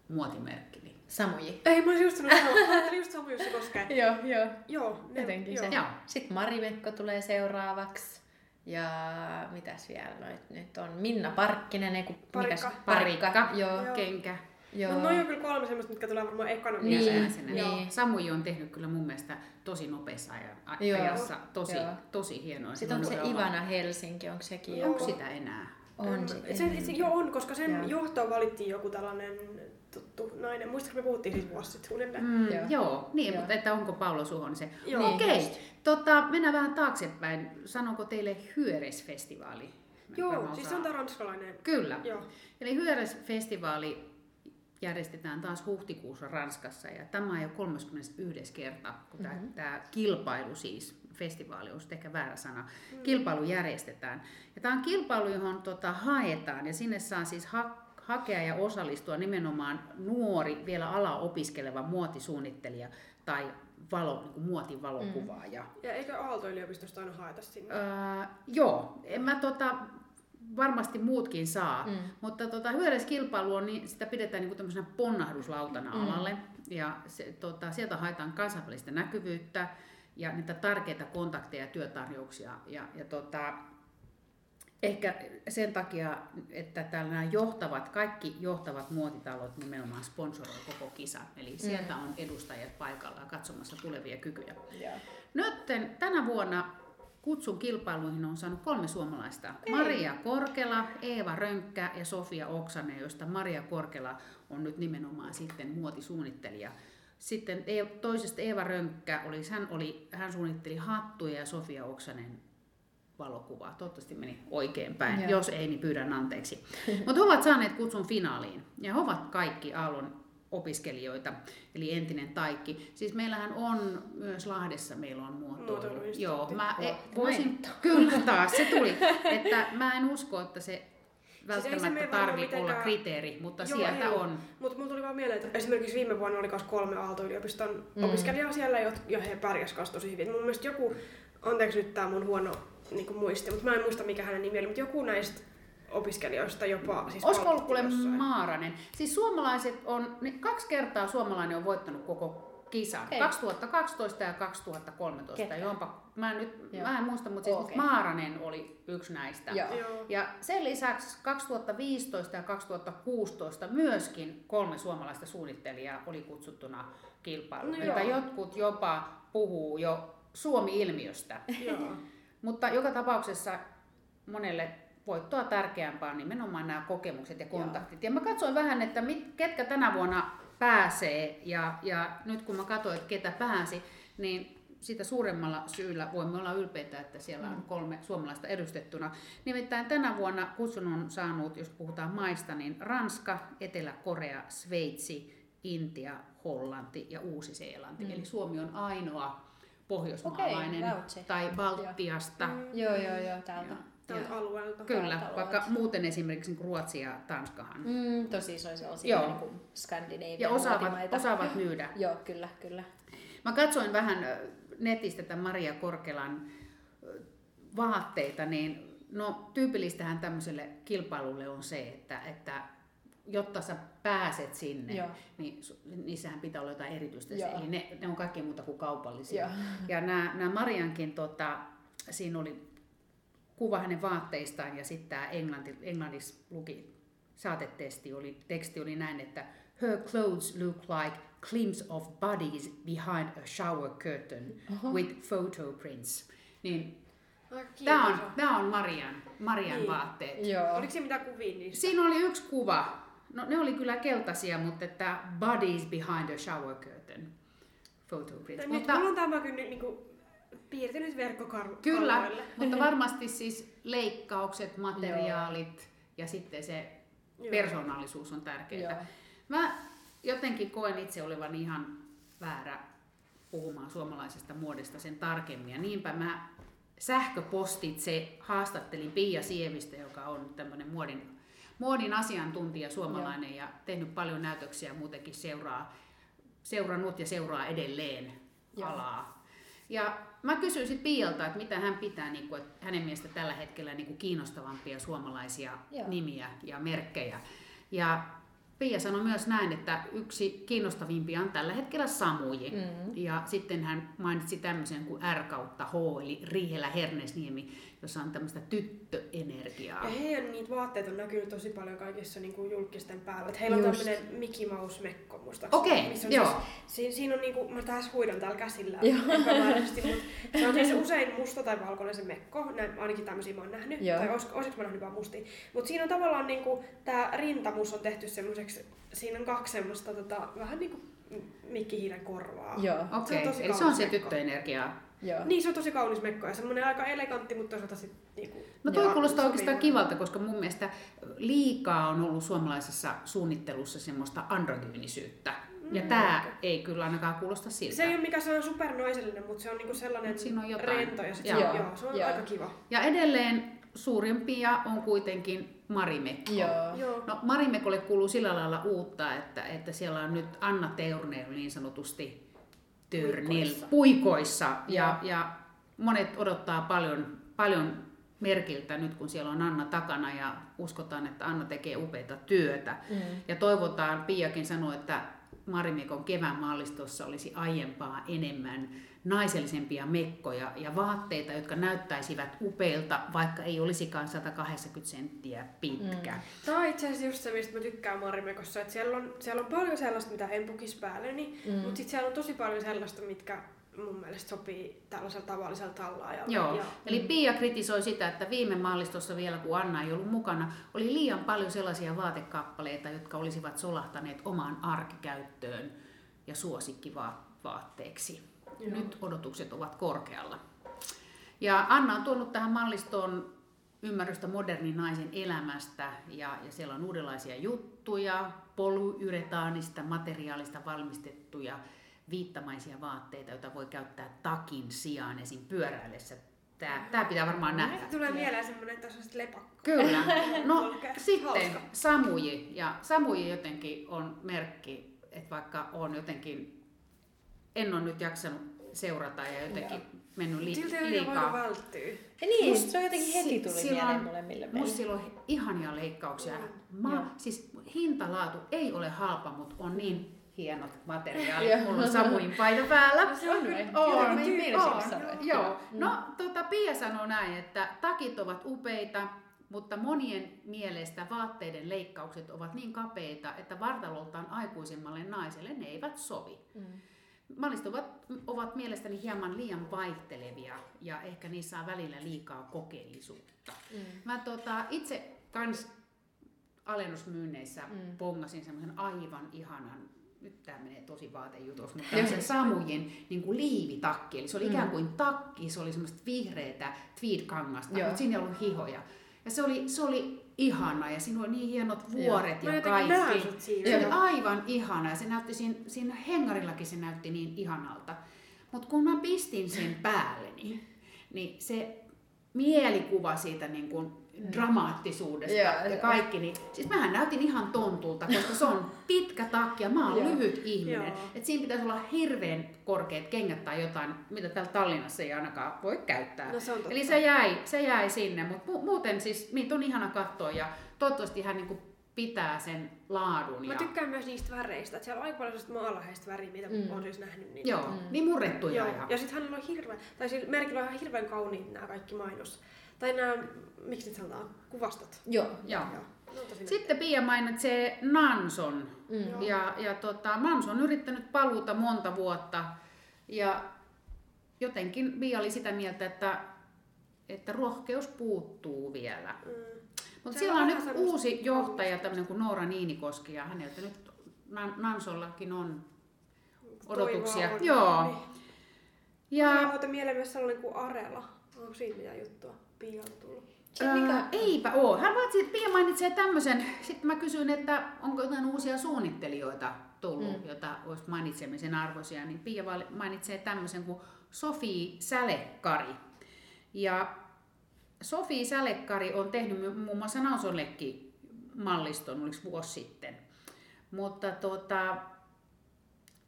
muotimerkki. niin- Samuji. Ei, mä olisin just sanonut, mä just Samu Jussi Koskeen. Joo, joo. Joo, ne- Jotenkin joo. se. Joo. Sitten Marimekko tulee seuraavaksi. Ja mitäs vielä noit nyt on? Minna Parkkinen, ei kun Parikka. mikäs? Parikka. Joo. Joo. Kenkä. Joo. No, noi on kyllä kolme semmoista, mitkä tulee varmaan ekana Niin, mieleen. Niin. Samuji on tehnyt kyllä mun mielestä tosi nopeassa ajan, a- Joo. ajassa tosi, Joo. tosi hienoa. Sitten onko se Ivana Helsinki, onko sekin Onko joku? sitä enää? On se, se. se, joo, on, koska sen Joo. johtoon valittiin joku tällainen tuttu nainen. Muistatko, me puhuttiin siitä vuosi sitten suunnilleen? Mm, Joo. joo. niin, Joo. mutta että onko Paulo Suhonen se? Joo. Niin, Okei, tota, mennään vähän taaksepäin. Sanonko teille Hyöres-festivaali? Mä Joo, siis se on tää ranskalainen. Kyllä. Joo. Eli Hyöres-festivaali järjestetään taas huhtikuussa Ranskassa ja tämä on jo 31. kerta, kun tämä, Mhm. tämä kilpailu siis, festivaali on sitten ehkä väärä sana, kilpailu järjestetään. Ja tämä on kilpailu, johon tota, haetaan ja sinne saa siis ha- hakea ja osallistua nimenomaan nuori, vielä ala opiskeleva muotisuunnittelija tai valo, niin kuin muotivalokuvaaja. Ja eikö Aalto-yliopistosta aina haeta sinne? Öö, joo, en mä tota, varmasti muutkin saa, Mm. mm. mutta tota, hyödylliskilpailu on, niin sitä pidetään niin tämmöisenä ponnahduslautana Mm. mm. alalle. Ja se, tota, sieltä haetaan kansainvälistä näkyvyyttä ja niitä tärkeitä kontakteja ja työtarjouksia. Ja, ja tota, ehkä sen takia, että täällä nämä johtavat, kaikki johtavat muotitalot nimenomaan sponsoroi koko kisan. Eli sieltä on edustajat paikalla katsomassa tulevia kykyjä. Joo. Nytten tänä vuonna kutsun kilpailuihin on saanut kolme suomalaista. Maria Korkela, Eeva Rönkkä ja Sofia Oksanen, joista Maria Korkela on nyt nimenomaan sitten muotisuunnittelija. Sitten toisesta Eeva Rönkkä, oli, hän, oli, hän suunnitteli hattuja ja Sofia Oksanen valokuvaa. Toivottavasti meni oikein päin. Joo. Jos ei, niin pyydän anteeksi. Mutta he ovat saaneet kutsun finaaliin. Ja he ovat kaikki Aallon opiskelijoita, eli entinen taikki. Siis meillähän on myös Lahdessa meillä on muotoilu. Joo, mä e, Joo, voisin, kyllä taas se tuli, että mä en usko, että se se välttämättä mene varmaan tarvii olla mitenkään- kriteeri, mutta Joo, sieltä ei. on. Mutta mulla tuli vaan mieleen, että esimerkiksi viime vuonna oli myös kolme Aalto-yliopiston Mm. opiskelijaa siellä, ja he pärjäsivät tosi hyvin. Mun mielestä joku, anteeksi nyt tää mun huono niin muisti, mutta mä en muista mikä hänen nimi oli, mutta joku näistä opiskelijoista jopa siis Olisiko ollut kuule. Maaranen? Siis suomalaiset on, niin kaksi kertaa suomalainen on voittanut koko kisan. Okei. 2012 ja 2013. Ketä? Johonpa, mä, en nyt, Joo. mä en muista, mutta siis Okei. Maaranen oli yksi näistä. Joo. Joo. Ja sen lisäksi 2015 ja 2016 myöskin kolme suomalaista suunnittelijaa oli kutsuttuna kilpailuun. No jotkut jopa puhuu jo Suomi-ilmiöstä. Joo. Mutta joka tapauksessa monelle voittoa tärkeämpää on nimenomaan nämä kokemukset ja kontaktit. Ja mä katsoin vähän, että mit, ketkä tänä vuonna pääsee ja, ja nyt kun mä katsoin, että ketä pääsi, niin sitä suuremmalla syyllä voimme olla ylpeitä, että siellä on kolme suomalaista edustettuna. Nimittäin tänä vuonna kutsun on saanut, jos puhutaan maista, niin Ranska, Etelä-Korea, Sveitsi, Intia, Hollanti ja Uusi-Seelanti. Eli Suomi on ainoa pohjoismaalainen vautsi. tai Baltiasta. Joo, joo, joo, täältä. Tältä alueelta. Kyllä, Täältä vaikka alueelta. muuten esimerkiksi niin Ruotsi ja Tanskahan. Mm, tosi isoja sellaisia Joo. niin kuin Skandinavian Ja osaavat, osaavat myydä. Joo, kyllä, kyllä. Mä katsoin vähän netistä tämän Maria Korkelan vaatteita, niin no tyypillistähän tämmöiselle kilpailulle on se, että, että jotta sä pääset sinne, Joo. niin niissähän pitää olla jotain erityistä. Joo. Eli ne, ne on kaikki muuta kuin kaupallisia. Joo. Ja nämä, nämä Mariankin, tota, siinä oli kuva hänen vaatteistaan ja sitten tämä englanti, englannissa luki saatetesti, oli, teksti oli näin, että Her clothes look like glimpse of bodies behind a shower curtain with photo prints. Niin tämä on, tää on Marian, Marian Niin. vaatteet. Joo. Oliko siinä mitään kuvia niistä? Siinä oli yksi kuva. No ne oli kyllä keltaisia, mutta että bodies behind a shower curtain. Photo prints. Nyt Mutta, mulla on tämä kyllä niinku piirtynyt verkkokarvoille. kyllä, mutta varmasti siis leikkaukset, materiaalit ja sitten se Joo. persoonallisuus on tärkeää. Joo. Mä jotenkin koen itse olevan ihan väärä puhumaan suomalaisesta muodista sen tarkemmin. Ja niinpä mä sähköpostitse haastattelin Pia Sievistä, joka on tämmöinen muodin muodin asiantuntija suomalainen ja tehnyt paljon näytöksiä muutenkin seuraa, seurannut ja seuraa edelleen Joo. alaa. Ja mä kysyin sitten Pialta, että mitä hän pitää niin kuin, että hänen mielestä tällä hetkellä niin kuin kiinnostavampia suomalaisia Joo. nimiä ja merkkejä. Ja Pia sanoi myös näin, että yksi kiinnostavimpia on tällä hetkellä Samuji. Mm. Ja sitten hän mainitsi tämmöisen kuin R kautta H, eli Riihelä Hernesniemi, jossa on tämmöistä tyttöenergiaa. Ja heidän niitä vaatteita on näkynyt tosi paljon kaikissa niin kuin julkisten päällä. Et heillä on Just. tämmöinen Mickey Mouse-mekko muistaakseni. Okei, missä on joo. Siis, siinä, siinä on niinku, mä taas huidon täällä käsillä epämääräisesti, mutta se on siis usein musta tai valkoinen se mekko. Näin, ainakin tämmöisiä mä oon nähnyt. Joo. Tai olis, olisiko mä nähnyt vaan mustia. Mutta siinä on tavallaan niinku, tää rintamus on tehty semmoiseksi, siinä on kaksi semmoista tota, vähän niinku mikkihiiren korvaa. Joo. Se on Okei, tosi eli se on se mekko. Joo. Niin, se on tosi kaunis mekko ja semmoinen aika elegantti, mutta toisaalta sit niinku... No toi kuulostaa oikeastaan kivalta, koska mun mielestä liikaa on ollut suomalaisessa suunnittelussa semmoista androgyynisyyttä. Ja Mm. tää ei kyllä ainakaan kuulosta siltä. Se ei ole mikään sellainen supernaisellinen, mutta se on niinku sellainen siinä on jotain. rento ja sit Joo. joo. joo, se on Joo. aika kiva. Ja edelleen suurimpia on kuitenkin Marimekko. Joo. Joo. No Marimekolle kuuluu sillä lailla uutta, että, että siellä on nyt Anna Teurner niin sanotusti Tyrnil Puikoissa. puikoissa. Ja, ja monet odottaa paljon, paljon merkiltä nyt, kun siellä on Anna takana ja uskotaan, että Anna tekee upeita työtä. Mm. Ja toivotaan, Piakin sanoi, että Marimekon kevään mallistossa olisi aiempaa enemmän naisellisempia mekkoja ja vaatteita, jotka näyttäisivät upeilta, vaikka ei olisikaan 180 senttiä pitkä. Mm. Tämä on itse asiassa just se, mistä mä tykkään Marimekossa, että siellä on, siellä on paljon sellaista, mitä en pukisi päälleni, Mm. mm. mutta sitten siellä on tosi paljon sellaista, mitkä mun mielestä sopii tällaisella tavallisella tallaajalle. Joo, Ja, eli Pia kritisoi sitä, että viime mallistossa vielä, kun Anna ei ollut mukana, oli liian paljon sellaisia vaatekappaleita, jotka olisivat solahtaneet omaan arkikäyttöön ja suosikkivaatteeksi. Joo. Nyt odotukset ovat korkealla. Ja Anna on tuonut tähän mallistoon ymmärrystä modernin naisen elämästä ja, ja siellä on uudenlaisia juttuja, polyyretaanista materiaalista valmistettuja viittamaisia vaatteita, joita voi käyttää takin sijaan esim. pyöräillessä. Tämä, tämä pitää varmaan nähdä. Nyt tulee mieleen semmoinen, että on lepakko. Kyllä. No sitten Hauska. Samuji. Ja Samuji jotenkin on merkki, että vaikka on jotenkin, en ole nyt jaksanut seurata ja jotenkin mennyt li- Silti ei ole voinut liikaa. välttyä. Ja niin, Must- se on jotenkin heti tuli sillä mieleen on- molemmille Musta meille. sillä on ihania leikkauksia. Joo. Ma, siis hintalaatu ei ole halpa, mutta on niin hienot materiaalit. Joo. Mulla on Samuin paita päällä. No se on kyllä On, on. sanoa, että Joo. Mm. No, tota, Pia sanoo näin, että takit ovat upeita, mutta monien mielestä vaatteiden leikkaukset ovat niin kapeita, että vartaloltaan aikuisemmalle naiselle ne eivät sovi. Mm. Mallit ovat, ovat mielestäni hieman liian vaihtelevia ja ehkä niissä on välillä liikaa kokeellisuutta. Mm. Mä tota, itse kans alennusmyynneissä Mm. pongasin semmoisen aivan ihanan, nyt tää menee tosi vaatejutus, mutta tämmöisen Samujen niin kuin liivitakki. Eli se oli Mm. mm. ikään kuin takki, se oli semmoista vihreätä tweed-kangasta, Joo. mutta siinä ei ollut hihoja. Ja se oli, se oli ihana ja siinä oli niin hienot vuoret ja näen kaikki. sut siinä. Se oli aivan ihana ja se näytti siinä, siinä hengarillakin se näytti niin ihanalta. Mutta kun mä pistin sen päälleni, niin se mielikuva siitä niin kuin dramaattisuudesta Joo, ja joo. kaikki, niin siis mähän näytin ihan tontulta, koska se on pitkä takki ja mä oon Joo. lyhyt ihminen. Joo. Et siinä pitäisi olla hirveän korkeat kengät tai jotain, mitä täällä Tallinnassa ei ainakaan voi käyttää. No se. Eli se jäi, se jäi sinne, mutta mu- muuten siis niitä on ihana katsoa ja toivottavasti hän niinku pitää sen laadun. Mä ja, tykkään myös niistä väreistä, että siellä on aika paljon maalaheista väriä, mitä Mm. mm. on siis nähnyt. Niin Joo, Mm. niin murrettuja Joo. ihan. Ja sitten hänellä on hirveän, tai sillä merkillä on ihan hirveän kauniit nämä kaikki mainos. Tai nämä, miksi nyt sanotaan, kuvastot. Joo. Joo. Joo. Sitten Pia mainitsee Nanson. Mm. Ja, ja tota, Nanson on yrittänyt paluuta monta vuotta. Ja jotenkin Pia oli sitä mieltä, että, että rohkeus puuttuu vielä. Mm. Mutta siellä on nyt uusi johtaja, tämmöinen kuin Noora Niinikoski, ja häneltä nyt Nan- Nansollakin on odotuksia. Toivoa on. Joo. Niin. Ja... Ja Mä mieleen myös sellainen kuin Arela. Onko siinä mitään juttua? Pialta tullut. Se, mikä, Ää, eipä oo. Hän mainitsi, Pia mainitsee tämmöisen. Sitten mä kysyin, että onko jotain uusia suunnittelijoita tullut, Mm. jota olisi mainitsemisen arvoisia. Niin Pia mainitsee tämmöisen kuin Sofi Sälekkari. Ja Sofi Sälekkari on tehnyt muun muassa Nausonlekin malliston, oliko vuosi sitten. Mutta tota,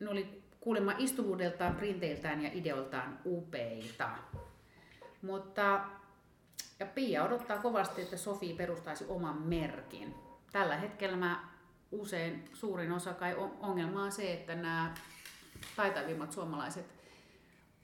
ne oli kuulemma istuvuudeltaan, printeiltään ja ideoltaan upeita. Mutta ja Pia odottaa kovasti, että Sofi perustaisi oman merkin. Tällä hetkellä mä usein suurin osa kai on- ongelma on se, että nämä taitavimmat suomalaiset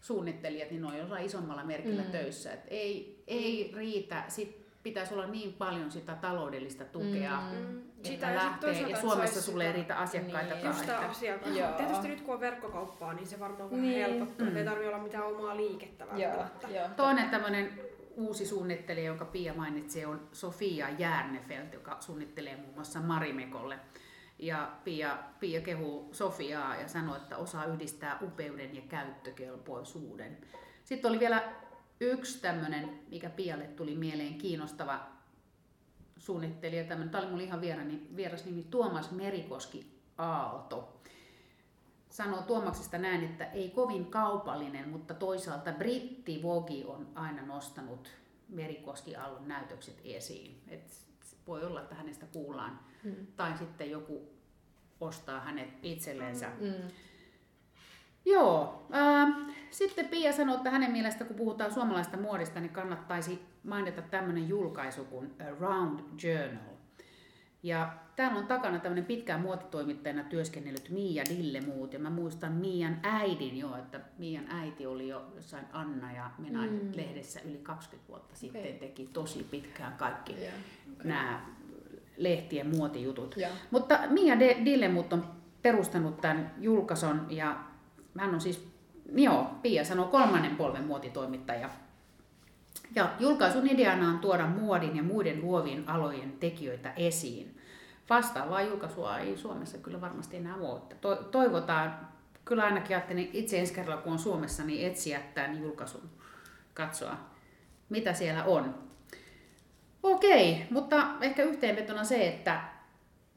suunnittelijat, niin ne on jollain isommalla merkillä mm. töissä. Et ei, ei riitä, sit pitäisi olla niin paljon sitä taloudellista tukea, Mm. mm. Sitä että ja sit lähtee, toisaalta, ja että Suomessa sulle ei sitä- riitä asiakkaitakaan. Just sitä että- asiakasta. Joo. Tietysti nyt kun on verkkokauppaa, niin se varmaan vähän Niin. helpottuu. Mm. Ei tarvitse olla mitään omaa liikettä välttämättä. joo. Toinen tämmöinen uusi suunnittelija, jonka Pia mainitsi, on Sofia Järnefelt, joka suunnittelee muun muassa Marimekolle. Ja Pia, Pia kehuu Sofiaa ja sanoi, että osaa yhdistää upeuden ja käyttökelpoisuuden. Sitten oli vielä yksi tämmöinen, mikä Pialle tuli mieleen kiinnostava suunnittelija. Tämä oli mulle ihan vierani, vieras nimi Tuomas Merikoski Aalto sanoo Tuomaksesta näin, että ei kovin kaupallinen, mutta toisaalta Britti Vogi on aina nostanut Merikoski Aallon näytökset esiin. Et voi olla, että hänestä kuullaan. Mm. Tai sitten joku ostaa hänet itsellensä. Mm. Joo. Äh, sitten Pia sanoi, että hänen mielestä kun puhutaan suomalaista muodista, niin kannattaisi mainita tämmöinen julkaisu kuin Around Journal. Ja täällä on takana tämmöinen pitkään muotitoimittajana työskennellyt Mia Dillemuut. Ja mä muistan Mian äidin jo, että Mian äiti oli jo jossain Anna ja minä mm. lehdessä yli 20 vuotta sitten. Okei. Teki tosi pitkään kaikki Joo. nämä lehtien muotijutut. Joo. Mutta Mia De- Dillemut on perustanut tämän julkaisun ja hän on siis, joo, Pia sanoo kolmannen polven muotitoimittaja. Ja julkaisun ideana on tuoda muodin ja muiden luovien alojen tekijöitä esiin. Vastaavaa julkaisua ei Suomessa kyllä varmasti enää ole. To- Toivotaan, kyllä ainakin ajattelin itse ensi kerralla kun on Suomessa, niin etsiä tämän julkaisun, katsoa mitä siellä on. Okei, mutta ehkä yhteenvetona se, että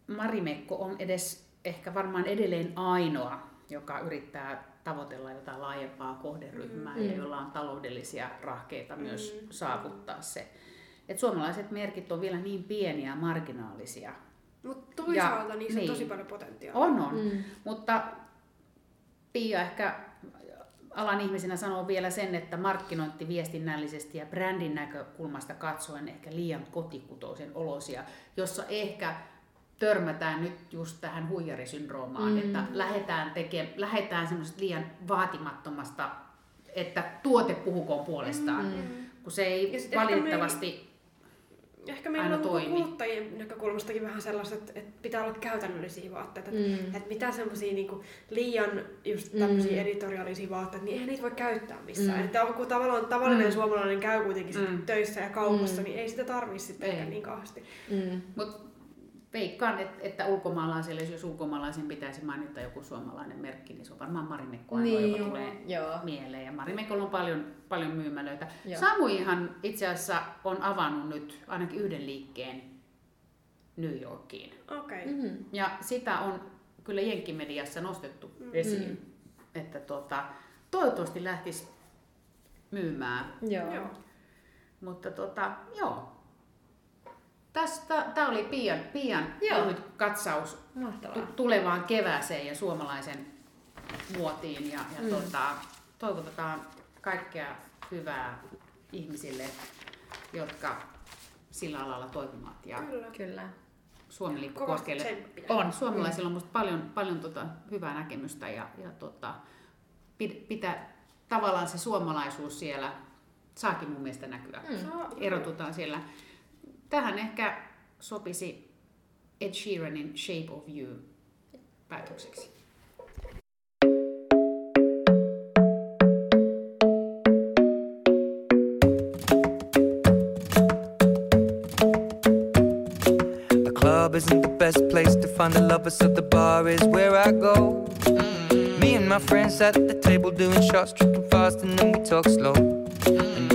Marimekko on edes ehkä varmaan edelleen ainoa, joka yrittää tavoitella jotain laajempaa kohderyhmää mm. ja jolla on taloudellisia rahkeita myös Mm. saavuttaa se. Et suomalaiset merkit on vielä niin pieniä ja marginaalisia. Mutta toisaalta Ja- niissä on niin. tosi paljon potentiaalia. On, on. Mm. Mutta Pia ehkä alan ihmisenä sanoo vielä sen, että markkinointi viestinnällisesti ja brändin näkökulmasta katsoen ehkä liian kotikutoisen olosia, jossa ehkä törmätään nyt just tähän huijarisyndroomaan, mm. että lähdetään, teke, lähdetään semmoisesta liian vaatimattomasta, että tuote puhukoon puolestaan, mm. kun se ei Ja valitettavasti Ehkä meillä aina on toimi. kuluttajien näkökulmastakin vähän sellaista, että, että pitää olla käytännöllisiä vaatteita. Mm. Mm. Että mitä semmoisia niinku liian just tämmöisiä mm. editoriaalisia vaatteita, niin eihän niitä voi käyttää missään. Mm. Että kun tavallaan tavallinen Mm. suomalainen käy kuitenkin Mm. töissä ja kaupassa, Mm. niin ei sitä tarvii sitten Ei. ehkä niin kauheasti. Mm. Mutta veikkaan, että, että ulkomaalaisille, jos ulkomaalaisen pitäisi mainita joku suomalainen merkki, niin se on varmaan Marimekko ainoa, Niin, joka tulee joo. mieleen. Ja Marimekolla on paljon, paljon myymälöitä. Joo. Samuihan itse asiassa on avannut nyt ainakin yhden liikkeen New Yorkiin. Okei. Okay. Mm. Ja sitä on kyllä Jenkkimediassa nostettu Mm. esiin. Että tota, toivottavasti lähtisi myymään Joo. Joo. mutta tota, joo. Tästä, tämä oli Pian, Pian Joo. lyhyt katsaus Mahtavaa. tu- tulevaan kevääseen ja suomalaisen muotiin. Ja, ja Mm. tota, toivotetaan kaikkea hyvää ihmisille, jotka sillä alalla toimivat. Ja Kyllä. Kyllä. Suomi. On, suomalaisilla on musta paljon, paljon tota, hyvää näkemystä ja, ja tota, pid- pitää tavallaan se suomalaisuus siellä saakin mun mielestä näkyä. Mm. Erotutaan siellä. Tähän ehkä sopisi Ed Sheeranin Shape of You päätökseksi. The club isn't the best place to find the lovers, so the bar is where I go. Mm-hmm. Me and my friends at the table doing shots, tripping fast, and then we talk slow. Mm-hmm.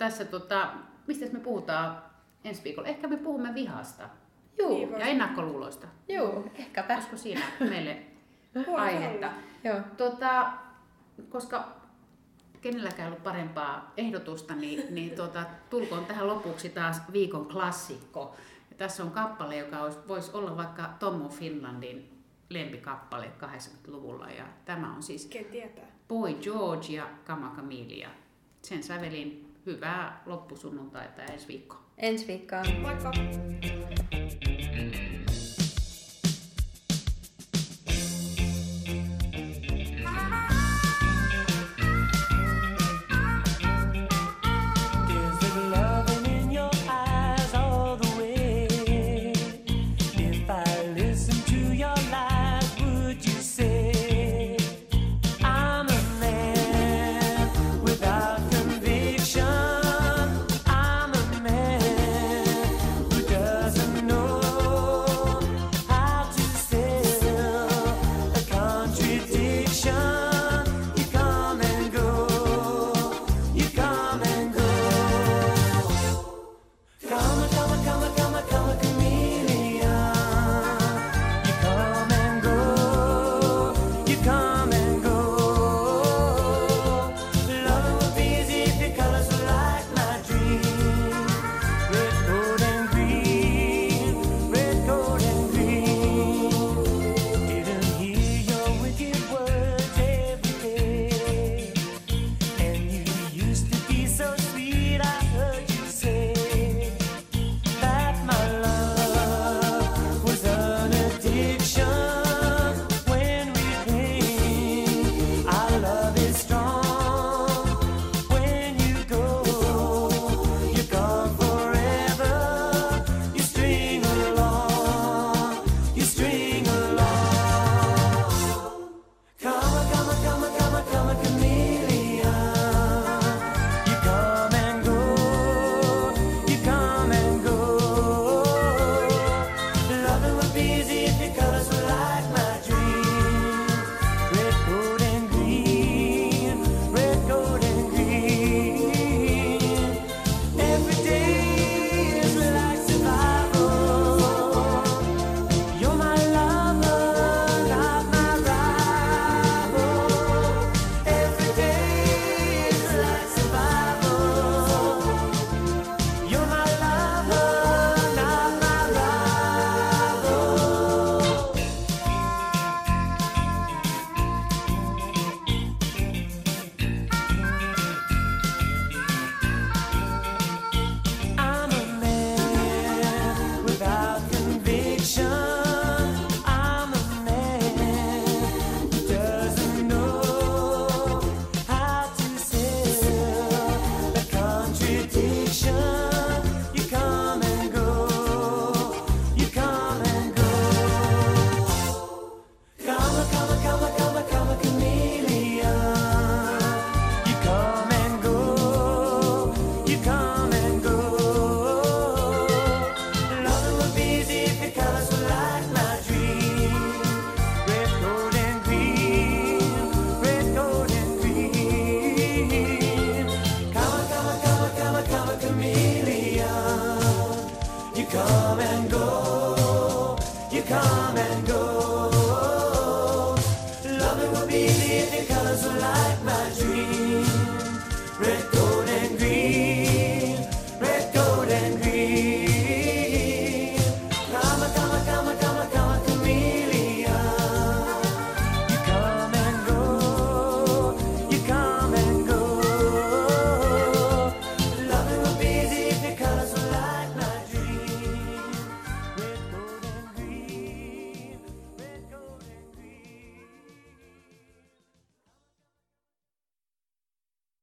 Tässä tota, mistä me puhutaan ensi viikolla? Ehkä me puhumme vihasta Juu, ja ennakkoluuloista. juu, ehkäpä. Olisiko siinä meille aihetta? Joo. Tota, koska kenelläkään ei ollut parempaa ehdotusta, niin, niin tota, tulkoon tähän lopuksi taas viikon klassikko. Ja tässä on kappale, joka olisi, voisi olla vaikka Tommo Finlandin lempikappale 80-luvulla. Ja tämä on siis Ken tietää. Boy George ja Kama Kamilia. Sen sävelin hyvää loppusunnuntaita ja ensi viikkoa. Ensi viikkoon. Moikka!